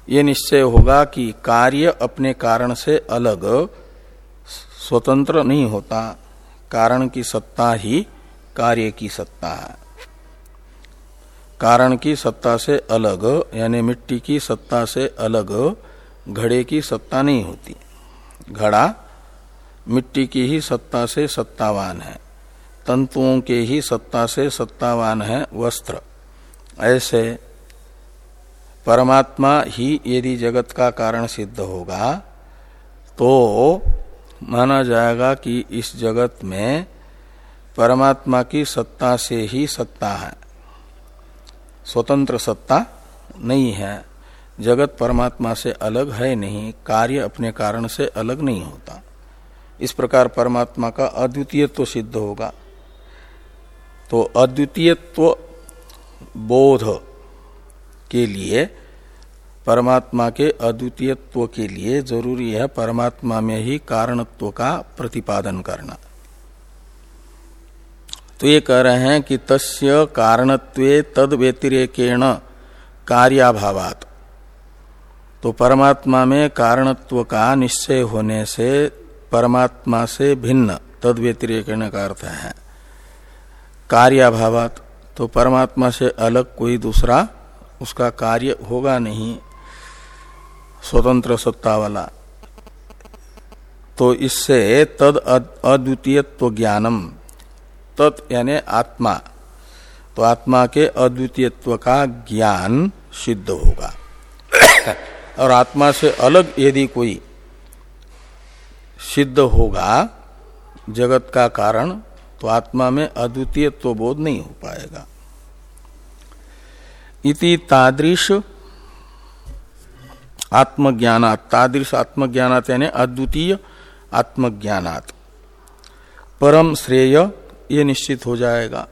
यह निश्चय होगा कि कार्य अपने कारण से अलग, स्वतंत्र नहीं होता। कारण की सत्ता ही कार्य की सत्ता है। कारण की सत्ता से अलग, यानी मिट्टी की सत्ता से अलग, घड़े की सत्ता नहीं होती। घड़ा मिट्टी की ही सत्ता से सत्तावान है, तंतुओं के ही सत्ता से सत्तावान है वस्त्र। ऐसे परमात्मा ही यदि जगत का कारण सिद्ध होगा तो माना जाएगा कि इस जगत में परमात्मा की सत्ता से ही सत्ता है। स्वतंत्र सत्ता नहीं है। जगत परमात्मा से अलग है नहीं, कार्य अपने कारण से अलग नहीं होता। इस प्रकार परमात्मा का अद्वितीयत्व सिद्ध होगा। तो अद्वितीयत्व बोध के लिए, परमात्मा के अद्वितीयत्व के लिए ज़रूरी है परमात्मा में ही कारणत्व का प्रतिपादन करना। तो ये कह रहे हैं कि तस्य कारणत्वे तद व्यतिरेकेण कार्याभावात। तो परमात्मा में कारणत्व का निश्चय होने से परमात्मा से भिन्न तद व्यतिरेक का अर्थ है। कार्याभावात तो परमात्मा से अलग कोई दूसरा उसका कार्य होगा नहीं, स्वतंत्र सत्ता वाला। तो इससे तद अद्वितीयत्व ज्ञानम, तत् यानी आत्मा। तो आत्मा के अद्वितीयत्व का ज्ञान सिद्ध होगा। और आत्मा से अलग यदि कोई सिद्ध होगा जगत का कारण तो आत्मा में अद्वितीय तो बोध नहीं हो पाएगा। इति तादृश आत्मज्ञानात। तादृश आत्मज्ञानात यानी अद्वितीय आत्मज्ञानात। परम श्रेय ये निश्चित हो जाएगा।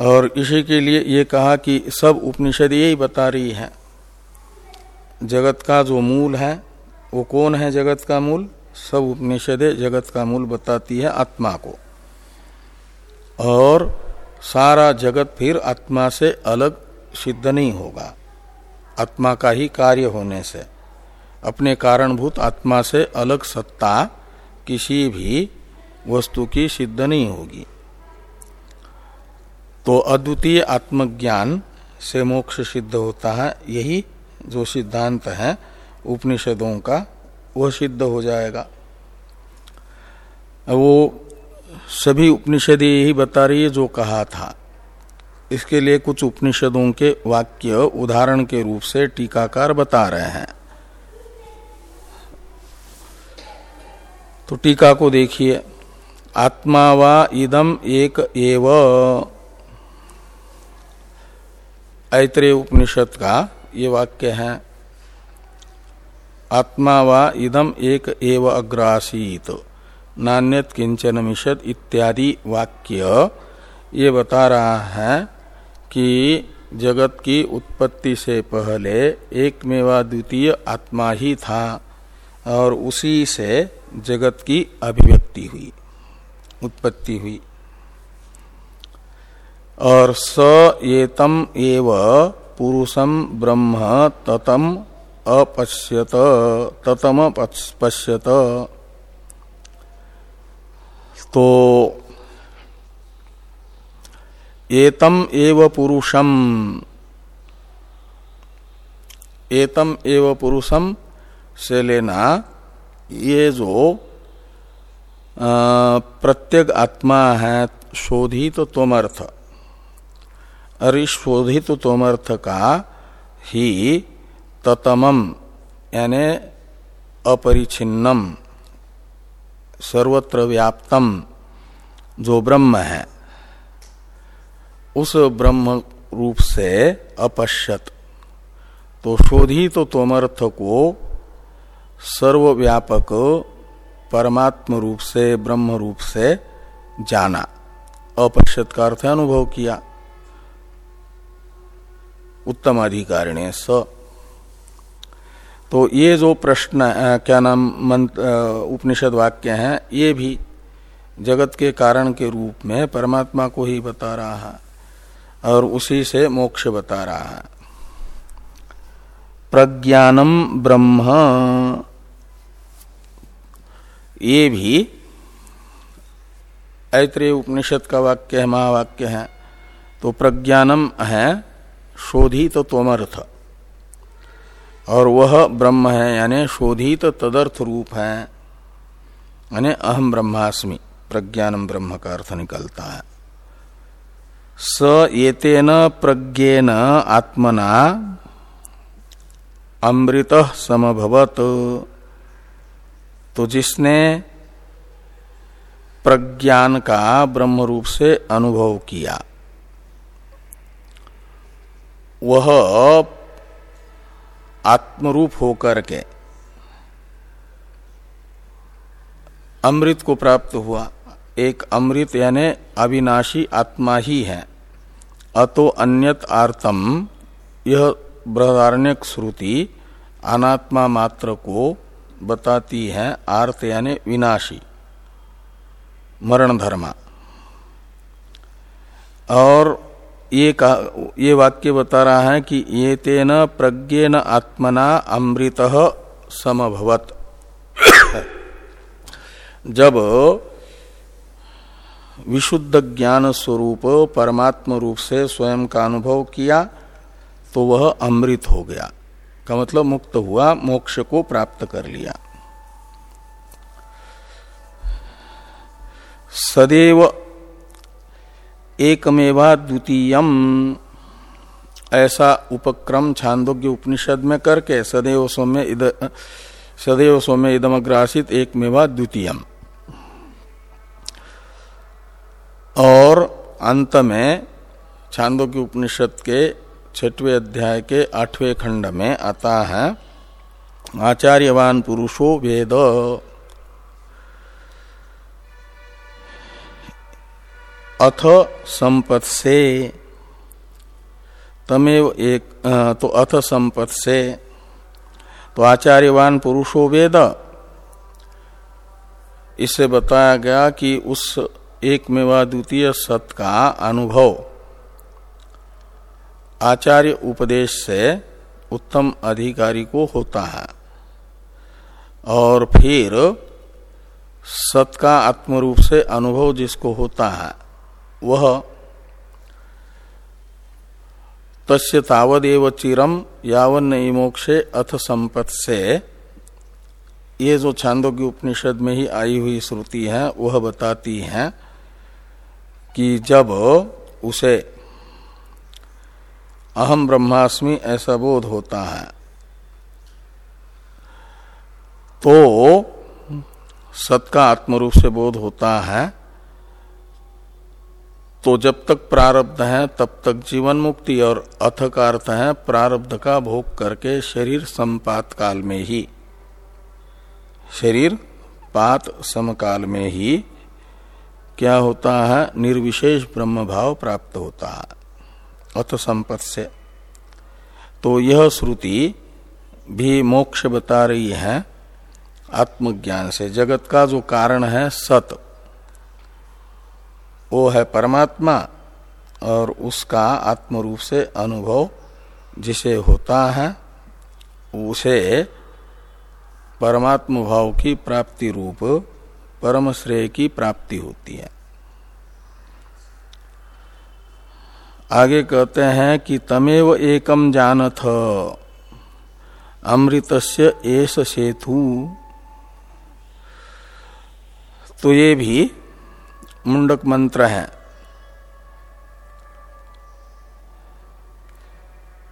और इसी के लिए ये कहा कि सब उपनिषद यही बता रही है। जगत का जो मूल है वो कौन है जगत का मूल? सब उपनिषद जगत का मूल बताती है आत्मा को। और सारा जगत फिर आत्मा से अलग सिद्ध नहीं होगा। आत्मा का ही कार्य होने से। अपने कारणभूत आत्मा से अलग सत्ता किसी भी वस्तु की सिद्ध नहीं होगी। तो अद्वितीय आत्मज्ञान से मोक्ष सिद्ध होता है। यही जो सिद्धांत है उपनिषदों का, वह सिद्ध हो जाएगा। वो सभी उपनिषद यही बता रही है जो कहा था। इसके लिए कुछ उपनिषदों के वाक्य उदाहरण के रूप से टीकाकार बता रहे हैं। तो टीका को देखिए। आत्मा वा इदम एक एव। ऐत्रेय उपनिषद का ये वाक्य है। आत्मा वा इदम एक एव अग्रासीत। नान्यत किंचन मिशद इत्यादि वाक्य। ये बता रहा है कि जगत की उत्पत्ति से पहले एक मेवा द्वितीय आत्मा ही था और उसी से जगत की अभिव्यक्ति हुई, उत्पत्ति हुई। और स एतम एव पुरुषम ब्रह्म ततम अपश्यत ततम पश्यत तो एतम एव पुरुषम। एतम एव पुरुषम से लेना ये जो प्रत्येक आत्मा है शोधित तोमर्थ और इस शोधित तोमर्थ का ही ततमम यानी अपरिछिन्नम सर्वत्र व्याप्तम, जो ब्रह्म है। उस ब्रह्म रूप से अपश्यत। तो शोधित तो तोमर्थ को सर्वव्यापक परमात्म रूप से, ब्रह्म रूप से जाना। अपश्यत का अर्थ अनुभव किया। उत्तम अधिकारिणे स तो ये जो प्रश्न क्या नाम मंत्र उपनिषद वाक्य हैं, ये भी जगत के कारण के रूप में परमात्मा को ही बता रहा है और उसी से मोक्ष बता रहा है। प्रज्ञानम ब्रह्म। ये भी ऐत्रेय उपनिषद का वाक्य है, महावाक्य है। तो प्रज्ञानम है शोधित तो तोमर्थ और वह ब्रह्म है, यानी शोधित तदर्थ रूप है। यानी अहम ब्रह्मास्मि प्रज्ञानम ब्रह्म का अर्थ निकलता है। स एतेन प्रज्ञेन आत्मना अमृत समभवत। तो जिसने प्रज्ञान का ब्रह्म रूप से अनुभव किया, वह आत्मरूप होकर के अमृत को प्राप्त हुआ। एक अमृत यानी अविनाशी आत्मा ही है। अतो अन्यत आर्तम। यह बृहदारण्यक श्रुति अनात्मा मात्र को बताती है। आर्त यानी विनाशी। मरण धर्मा। और ये ये वाक्य बता रहा है कि ये तेन प्रज्ञेन आत्मना अमृत समभवत। जब विशुद्ध ज्ञान स्वरूप परमात्म रूप से स्वयं का अनुभव किया तो वह अमृत हो गया। का मतलब मुक्त हुआ, मोक्ष को प्राप्त कर लिया। सदैव एकमेवा द्वितीयम ऐसा उपक्रम छांदोग्य उपनिषद में करके सदैव सौम्य सदैव सौम्य इदमग्रासित एक मेवा द्वितीयम और अंत में छांदोग्य उपनिषद के छठवें अध्याय के आठवें खंड में आता है, आचार्यवान पुरुषो वेद। अथ संपत से तमेव एक तो अथ संपत से तो आचार्यवान पुरुषो वेद। इससे बताया गया कि उस एक मेवा द्वितीय सत का अनुभव। आचार्य उपदेश से उत्तम अधिकारी को होता है। और फिर सत का आत्मरूप से अनुभव जिसको होता है। वह तस्य तावदेव चिरम यावन मोक्षे अथ संपत से ये जो छांदोग्य उपनिषद में ही आई हुई श्रुति है, वह बताती है कि जब उसे अहम ब्रह्मास्मि ऐसा बोध होता है तो सत का आत्मरूप से बोध होता है तो जब तक प्रारब्ध है, तब तक जीवन मुक्ति और अथ का अर्थ है, प्रारब्ध का भोग करके शरीर संपात काल में ही। शरीर पात समकाल में ही क्या होता है? निर्विशेष ब्रह्म भाव प्राप्त होता है। अथ संपत से तो यह श्रुति भी मोक्ष बता रही है आत्मज्ञान से। जगत का जो कारण है, सत। वो है परमात्मा और उसका आत्म रूप से अनुभव जिसे होता है, उसे परमात्म भाव की प्राप्ति रूप, परम श्रेय की प्राप्ति होती है। आगे कहते हैं कि तमेव एकम जानथ, अमृतस्य एस सेतु। तो ये भी मुंडक मंत्र है।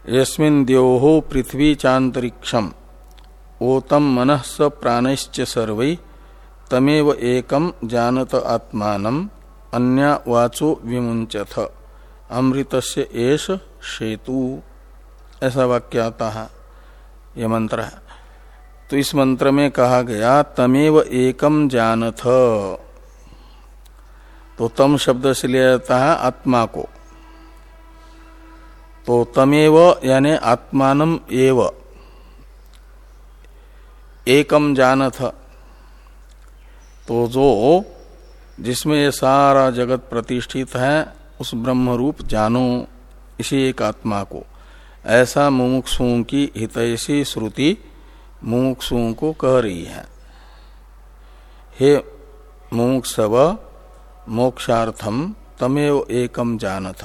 यस्मिन द्योहो पृथ्वी चांतरिक्षम ओतम मन स प्राणश्च सर्व, तमेव एकम जानत आत्मान अन्य वाचो विमुंचथ से एष शेतु। ऐसा वाक्य आता है। यह मंत्र है। तो इस मंत्र में कहा गया, तमेव एकम जानथ। तो तम शब्द से लिया जाता है आत्मा को। तो तमेव यानी आत्मान एव। एकम जानथ। तो जो जिसमें ये सारा जगत प्रतिष्ठित है, उस ब्रह्म रूप जानो इसी एक आत्मा को। ऐसा मुमुक्षुओं की हितैषी श्रुति मुमुक्षुओं को कह रही है। हे मुमुक्षव मोक्षार्थम तमेव एकम जानथ।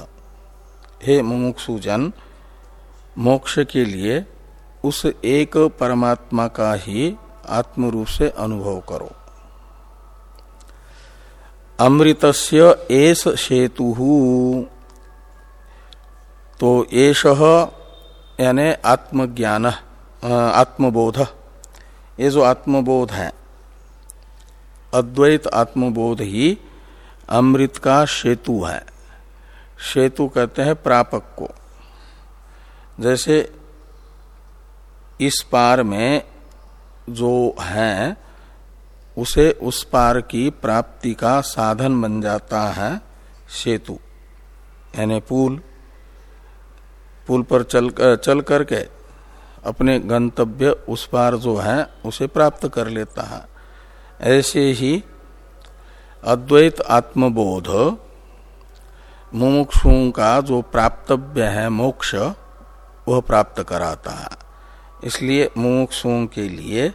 हे मुमुक्षुजन, मोक्ष के लिए उस एक परमात्मा का ही आत्म रूप से अनुभव करो। अमृतस्य एस सेतु। तो एष, यानी आत्मज्ञान आत्मबोध। ये जो आत्मबोध है, अद्वैत आत्मबोध ही अमृत का सेतु है। सेतु कहते हैं प्रापक को। जैसे इस पार में जो है, उसे उस पार की प्राप्ति का साधन बन जाता है सेतु, यानी पुल। पुल पर चल चल करके अपने गंतव्य उस पार जो है, उसे प्राप्त कर लेता है। ऐसे ही अद्वैत आत्मबोध मुमुक्षुओं का जो प्राप्तव्य है मोक्ष, वह प्राप्त कराता है। इसलिए मुमुक्षुओं के लिए,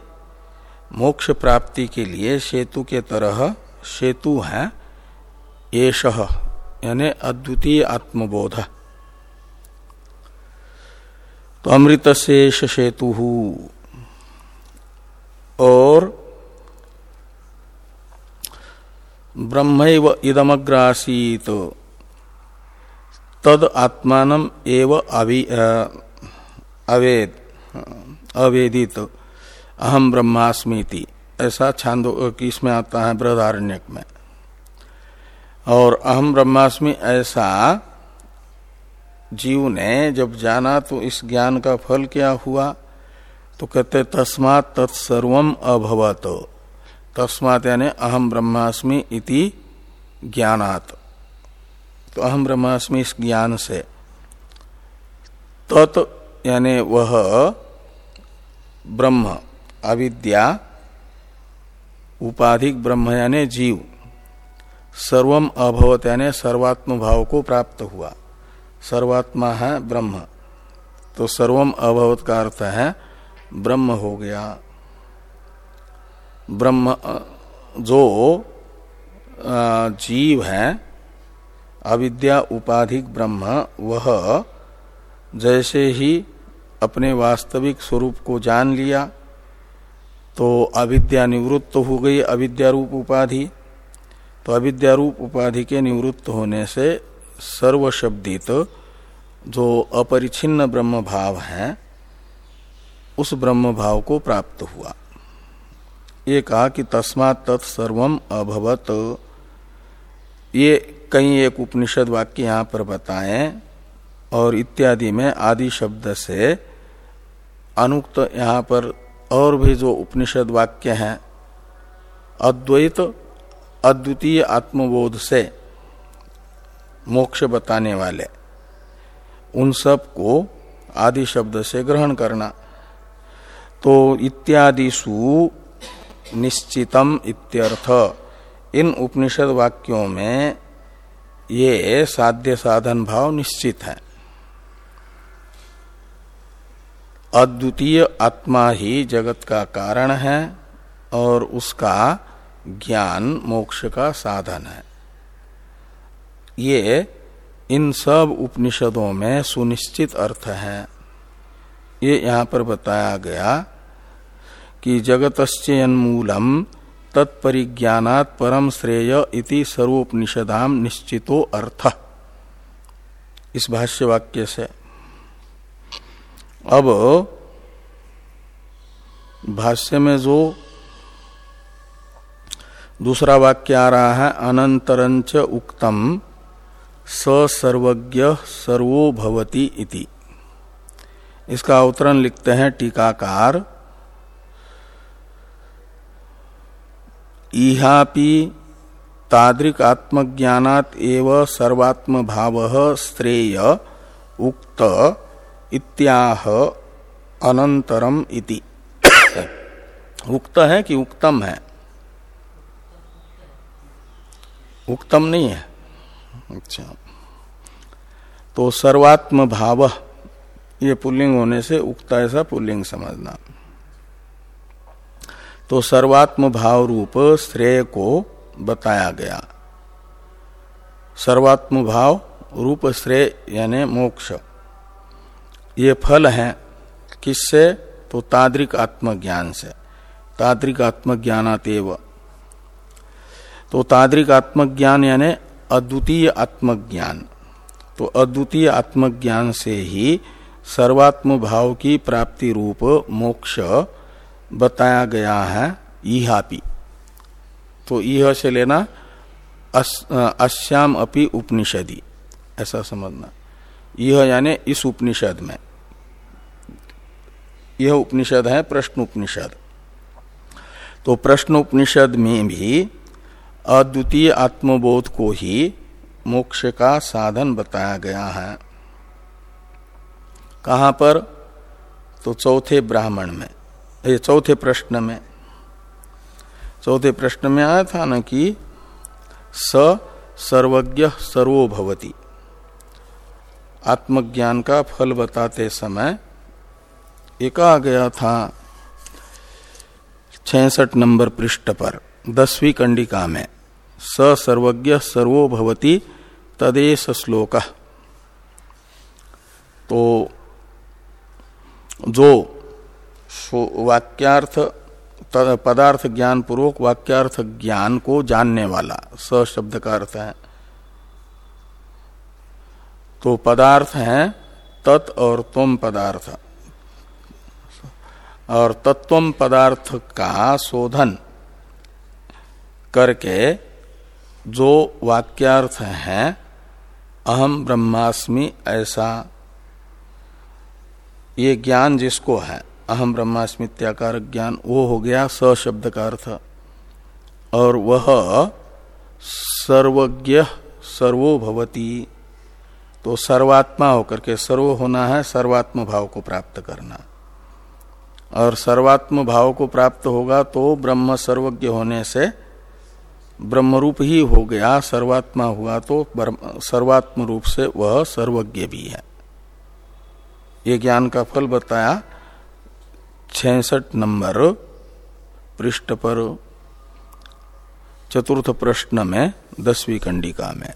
मोक्ष प्राप्ति के लिए सेतु के तरह सेतु है येष यानी अद्वितीय आत्मबोध। तो अमृत शेष सेतु और ब्रह्म इदमग्रासीत। तद आत्मान अवेद, अवेदित। अहम ब्रह्मास्मीति। ऐसा छांदो किसमें आता है बृहदारण्यक में। और अहम ब्रह्मास्मि ऐसा जीव ने जब जाना तो इस ज्ञान का फल क्या हुआ? तो कहते, तस्मात तत्सर्वम अभवत। तस्मात यानी अहम ब्रह्मास्मि इति ज्ञानात। तो अहम ब्रह्मास्मि इस ज्ञान से। तत् यानी वह ब्रह्म, अविद्या, उपाधिक ब्रह्म यानी जीव, सर्वम अभवत यानी सर्वात्म भाव को प्राप्त हुआ। सर्वात्मा है ब्रह्म तो सर्वम अभवत का अर्थ है ब्रह्म हो गया। ब्रह्म जो जीव है, अविद्या उपाधिक ब्रह्म, वह जैसे ही अपने वास्तविक स्वरूप को जान लिया तो अविद्या निवृत्त तो हो गई, अविद्या रूप उपाधि। तो अविद्या रूप उपाधि के निवृत्त होने से सर्वशब्दित जो अपरिछिन्न ब्रह्म भाव है, उस ब्रह्म भाव को प्राप्त हुआ। ये कहा कि तस्मात तत्सर्वम अभवत। ये कई एक उपनिषद वाक्य यहाँ पर बताएँ और इत्यादि में आदि शब्द से अनुक्त यहाँ पर और भी जो उपनिषद वाक्य हैं, अद्वैत, अद्वितीय आत्मबोध से मोक्ष बताने वाले, उन सबको आदि शब्द से ग्रहण करना। तो इत्यादि इत्यादिशु निश्चितम इत्यर्थ। इन उपनिषद वाक्यों में ये साध्य साधन भाव निश्चित है। अद्वितीय आत्मा ही जगत का कारण है और उसका ज्ञान मोक्ष का साधन है। ये इन सब उपनिषदों में सुनिश्चित अर्थ है। ये यहाँ पर बताया गया कि जगतश्चयन्मूलम तत्परिज्ञात परम श्रेय इति सर्वोपनिषदाम निश्चितो अर्थ। इस भाष्य वाक्य से। अब भाष्य में जो दूसरा वाक्य आ रहा है अनंतरंच उक्तम स सर्वज्ञ सर्वो भवति इति। इसका अवतरण लिखते हैं टीकाकार इहापि तादृक एव सर्वात्म भाव श्रेय उक्त इत्याह अनंतरम इति। उक्त है कि उक्तम है? उक्तम नहीं है। अच्छा। तो सर्वात्म भाव ये पुल्लिंग होने से उक्त ऐसा पुल्लिंग समझना। तो सर्वात्म भाव रूप श्रेय को बताया गया। सर्वात्म भाव रूप श्रेय यानी मोक्ष। ये फल है किससे? तो ताद्रिक आत्मज्ञान से। ताद्रिक आत्मज्ञानातेव। तो ताद्रिक आत्मज्ञान यानी अद्वितीय आत्मज्ञान। तो अद्वितीय आत्मज्ञान से ही सर्वात्म भाव की प्राप्ति रूप मोक्ष बताया गया है इहापि तो यह से लेना अस, अश्याम अपि उपनिषदि ऐसा समझना। यह यानी इस उपनिषद में। यह उपनिषद है प्रश्न उपनिषद तो प्रश्न उपनिषद में भी अद्वितीय आत्मबोध को ही मोक्ष का साधन बताया गया है। कहा पर? तो चौथे ब्राह्मण में। ये चौथे प्रश्न में, चौथे प्रश्न में आया था ना कि स सर्वज्ञ सर्वो भवती। आत्मज्ञान का फल बताते समय एक आ गया था छसठ नंबर पृष्ठ पर, दसवीं कंडिका में, स सर्वज्ञ सर्वो भवती तदेश श्लोक। तो जो वाक्यार्थ पदार्थ ज्ञान पूर्वक वाक्यार्थ ज्ञान को जानने वाला, स शब्द का अर्थ है। तो पदार्थ है तत् और तुम पदार्थ। और तत्व पदार्थ का शोधन करके जो वाक्यार्थ है अहम ब्रह्मास्मि ऐसा, ये ज्ञान जिसको है अहम ब्रह्मास्मि त्याकार ज्ञान, वो हो गया स शब्द का अर्थ और वह सर्वज्ञ सर्वो भवती। तो सर्वात्मा होकर के सर्व होना है सर्वात्म भाव को प्राप्त करना। और सर्वात्म भाव को प्राप्त होगा तो ब्रह्म सर्वज्ञ होने से ब्रह्मरूप ही हो गया, सर्वात्मा हुआ तो सर्वात्म रूप से वह सर्वज्ञ भी है। ये ज्ञान का फल बताया छसठ नंबर पृष्ठ पर चतुर्थ प्रश्न में दसवीं कंडिका में।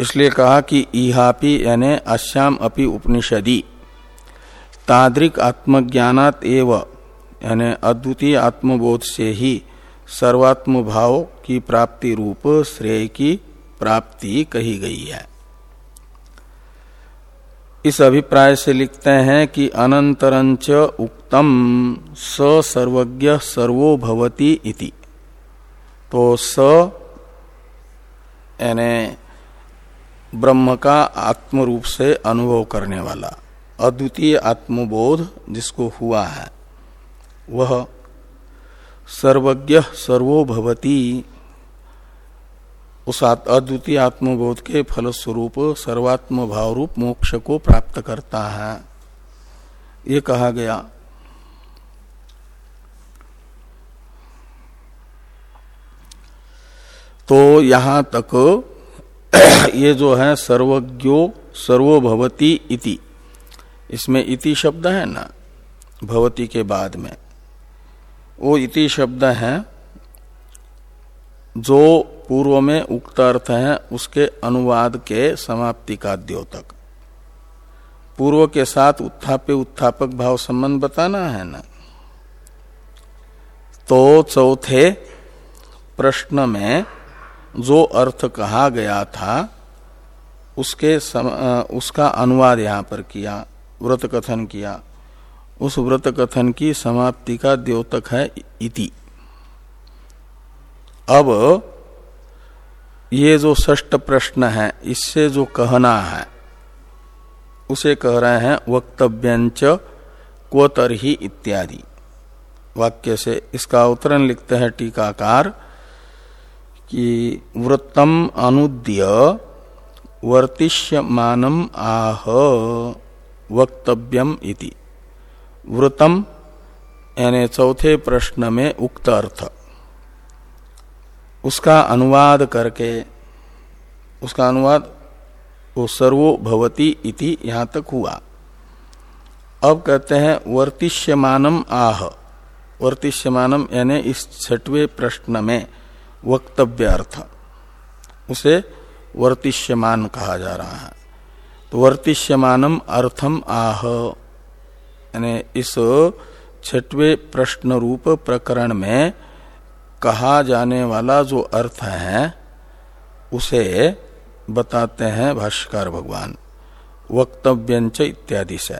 इसलिए कहा कि इहापि यानी अश्याम अपि उपनिषदि। ताद्रिक आत्मज्ञात एव, यानी अद्वितीय आत्मबोध से ही सर्वात्म भाव की प्राप्ति रूप श्रेय की प्राप्ति कही गई है। इस अभिप्राय से लिखते हैं कि अनंतरंच उक्तम स सर्वज्ञ सर्वो भवति इति। तो स यानी ब्रह्म का आत्म रूप से अनुभव करने वाला, अद्वितीय आत्मबोध जिसको हुआ है, वह सर्वज्ञ सर्वो भवती उस अद्वितीय आत्मबोध के फलस्वरूप सर्वात्म भाव रूप मोक्ष को प्राप्त करता है। ये कहा गया। तो यहाँ तक ये जो है सर्वज्ञो सर्वभवती इति। इसमें इति शब्द है ना? भवती के बाद में। वो इति शब्द है जो पूर्व में उक्त अर्थ है उसके अनुवाद के समाप्ति का द्योतक पूर्व के साथ उत्थाप्य उत्थापक भाव संबंध बताना है ना? तो चौथे प्रश्न में जो अर्थ कहा गया था उसके सम, उसका अनुवाद यहाँ पर किया व्रत कथन किया। उस व्रत कथन की समाप्ति का द्योतक है इति। अब ये जो ष्ट प्रश्न है, इससे जो कहना है, उसे कह रहे हैं वक्तव्यंच क्वतरही इत्यादि। वाक्य से इसका अवतरण लिखते हैं टीकाकार कि वृत्तम अनुद्य वर्तिष्यमानम आह वक्तव्यम इति। वृतम यानी चौथे प्रश्न में उक्त अर्थ। उसका अनुवाद करके, उसका अनुवाद वो सर्वो भवती इति यहाँ तक हुआ। अब कहते हैं, वर्तिष्यमानम आह। वर्तिष्यमानम यानी इस छठवें प्रश्न में वक्तव्य अर्थ उसे वर्तिष्यमान कहा जा रहा है। तो वर्तिष्यमानम अर्थम आह। यानी इस छठवे प्रश्न रूप प्रकरण में कहा जाने वाला जो अर्थ है, उसे बताते हैं भाष्यकार भगवान। वक्तव्यंच इत्यादि से।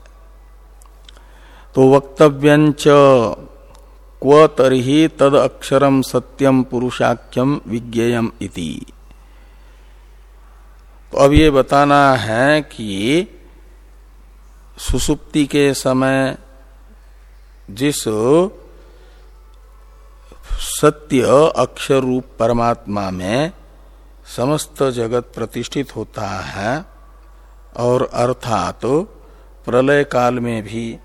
तो वक्तव्यंच, क्व तरही तद अक्षरम सत्यम पुरुषाख्यम विज्ञेयम इति। तो अब ये बताना है कि सुसुप्ति के समय जिस सत्य अक्षर रूप परमात्मा में समस्त जगत प्रतिष्ठित होता है और अर्थात तो प्रलय काल में भी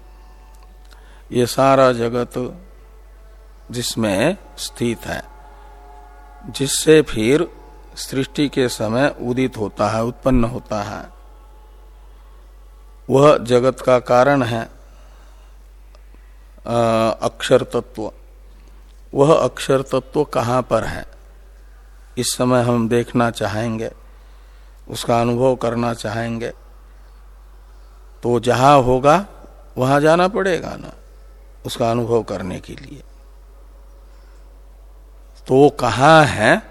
ये सारा जगत जिसमें स्थित है जिससे फिर सृष्टि के समय उदित होता है उत्पन्न होता है। वह जगत का कारण है आ, अक्षर तत्व। वह अक्षर तत्व कहाँ पर है? इस समय हम देखना चाहेंगे, उसका अनुभव करना चाहेंगे। तो जहाँ होगा, वहाँ जाना पड़ेगा ना, उसका अनुभव करने के लिए। तो कहाँ है?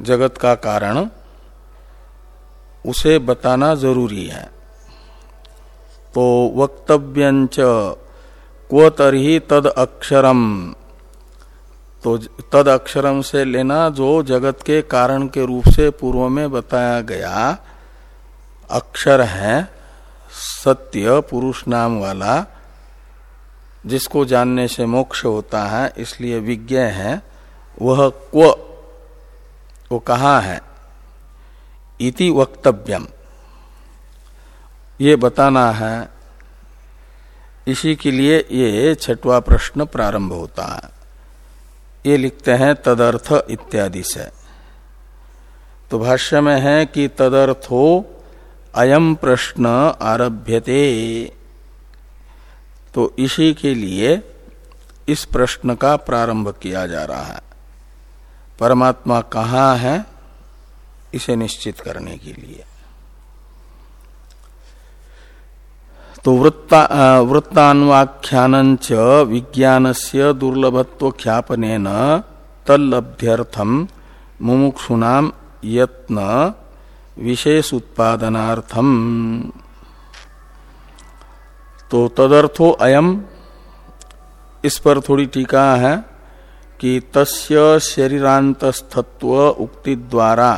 जगत का कारण, उसे बताना ज़रूरी है। तो वक्तव्यंच क्व तरही तद अक्षरम। तो तद अक्षरम से लेना जो जगत के कारण के रूप से पूर्व में बताया गया अक्षर है, सत्य पुरुष नाम वाला, जिसको जानने से मोक्ष होता है, इसलिए विज्ञ है, वह क्व, वो कहा है? इति वक्तव्यम। ये बताना है इसी के लिए ये छठवा प्रश्न प्रारंभ होता है। ये लिखते हैं तदर्थ इत्यादि से। तो भाष्य में है कि तदर्थो अयम प्रश्न आरभ्यते। तो इसी के लिए इस प्रश्न का प्रारंभ किया जा रहा है। परमात्मा कहाँ है, इसे निश्चित करने के लिए। तो वृत्ता वृत्तान्वाख्यान विज्ञान से दुर्लभत्व ख्यापन तल्लभ्यर्थम मुमुक्षुनाम यत्न विशेष उत्पादनार्थम तो तदर्थो अयम, इस पर थोड़ी टीका है कि तस्य शरीरांतस्थत्व उक्ति द्वारा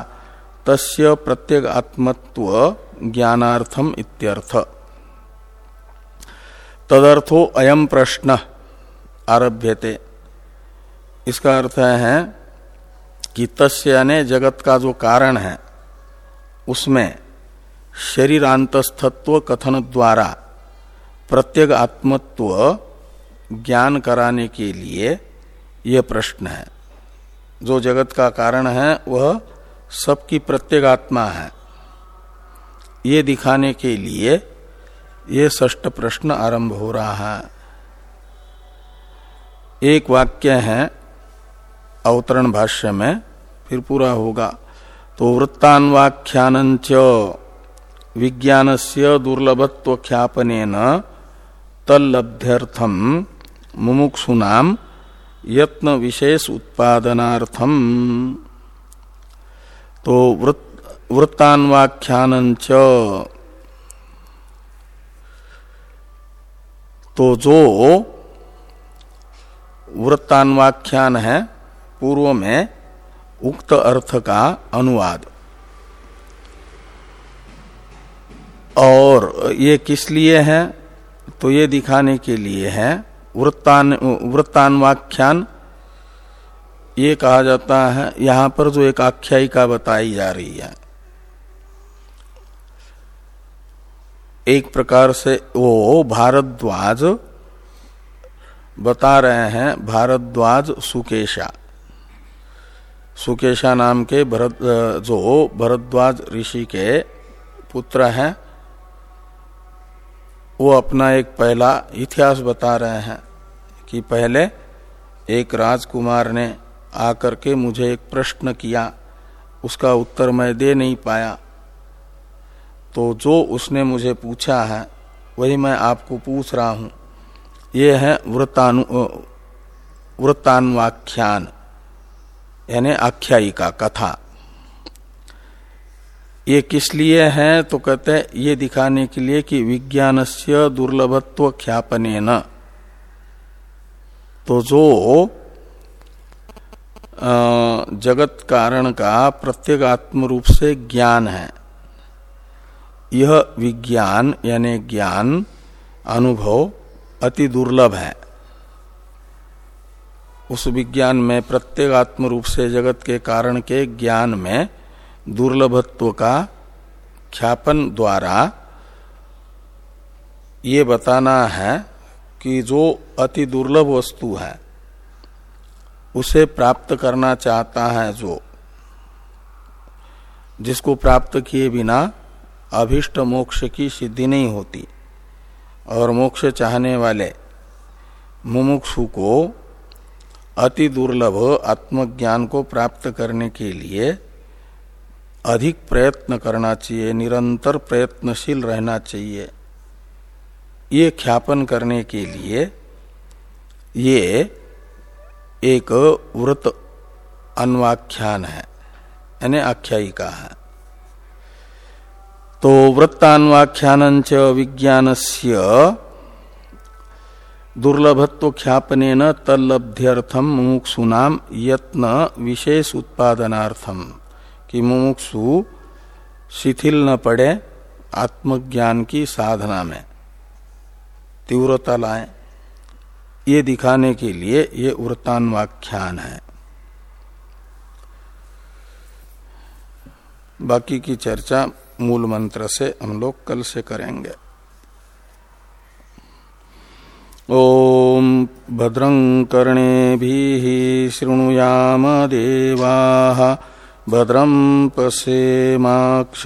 तस्य प्रत्येक आत्मत्व ज्ञानार्थम इत्यर्थ। तदर्थो अयम प्रश्न आरभ्यते। इसका अर्थ है कि तस्य यानी जगत का जो कारण है, उसमें शरीरांतस्थत्व कथन द्वारा प्रत्येक आत्मत्व ज्ञान कराने के लिए यह प्रश्न है। जो जगत का कारण है, वह सबकी प्रत्येक आत्मा है। ये दिखाने के लिए ये ष्ट प्रश्न आरंभ हो रहा है। एक वाक्य है अवतरण भाष्य में, फिर पूरा होगा। तो वृत्तान्वाख्यान विज्ञान से दुर्लभत्व ख्यापन तल्लभ्यर्थम मुमुक्षुनाम यत्न विशेष उत्पादनार्थम तो वृत्तान्वाख्यान तो जो वृत्तान्वाख्यान है, पूर्व में उक्त अर्थ का अनुवाद। और ये किस लिए है? तो ये दिखाने के लिए है, वृत्तान, वृत्तान्वाख्यान, ये कहा जाता है, यहाँ पर जो एक आख्यायिका बताई जा रही है। एक प्रकार से वो भारद्वाज बता रहे हैं, भारद्वाज सुकेशा। सुकेशा नाम के भरत, जो भरद्वाज ऋषि के पुत्र हैं, वो अपना एक पहला इतिहास बता रहे हैं कि पहले एक राजकुमार ने आकर के मुझे एक प्रश्न किया, उसका उत्तर मैं दे नहीं पाया। तो जो उसने मुझे पूछा है, वही मैं आपको पूछ रहा हूँ। ये है वृत्तानु वृत्तान्वाख्यान यानी आख्यायिका, कथा। ये किस लिए है? तो कहते हैं, ये दिखाने के लिए कि विज्ञान से दुर्लभत्व ख्यापन न तो जो जगत कारण का प्रत्येक आत्म रूप से ज्ञान है यह विज्ञान, यानी ज्ञान, अनुभव अति दुर्लभ है। उस विज्ञान में प्रत्येक आत्म रूप से जगत के कारण के ज्ञान में दुर्लभत्व का ख्यापन द्वारा ये बताना है कि जो अति दुर्लभ वस्तु है, उसे प्राप्त करना चाहता है जो, जिसको प्राप्त किए बिना अभिष्ट मोक्ष की सिद्धि नहीं होती। और मोक्ष चाहने वाले मुमुक्षु को अति दुर्लभ आत्मज्ञान को प्राप्त करने के लिए अधिक प्रयत्न करना चाहिए, निरंतर प्रयत्नशील रहना चाहिए। ये ख्यापन करने के लिए ये एक व्रत अनवाख्यान है, यानी आख्यायिका है। तो वृत्तान्वाख्यान विज्ञान से दुर्लभत्व ख्यापन तल्लभ्यर्थम यत्न विशेष उत्पादनार्थम कि मुमुक्षु शिथिल न पड़े, आत्मज्ञान की साधना में। तीव्रता लाए। ये दिखाने के लिए ये वृत्तान्वाख्यान है। बाकी की चर्चा मूल मंत्र से हम लोग कल से करेंगे। ओम भद्रं कर्णे शृणुयाम देवा। भद्रम पश्येमाक्ष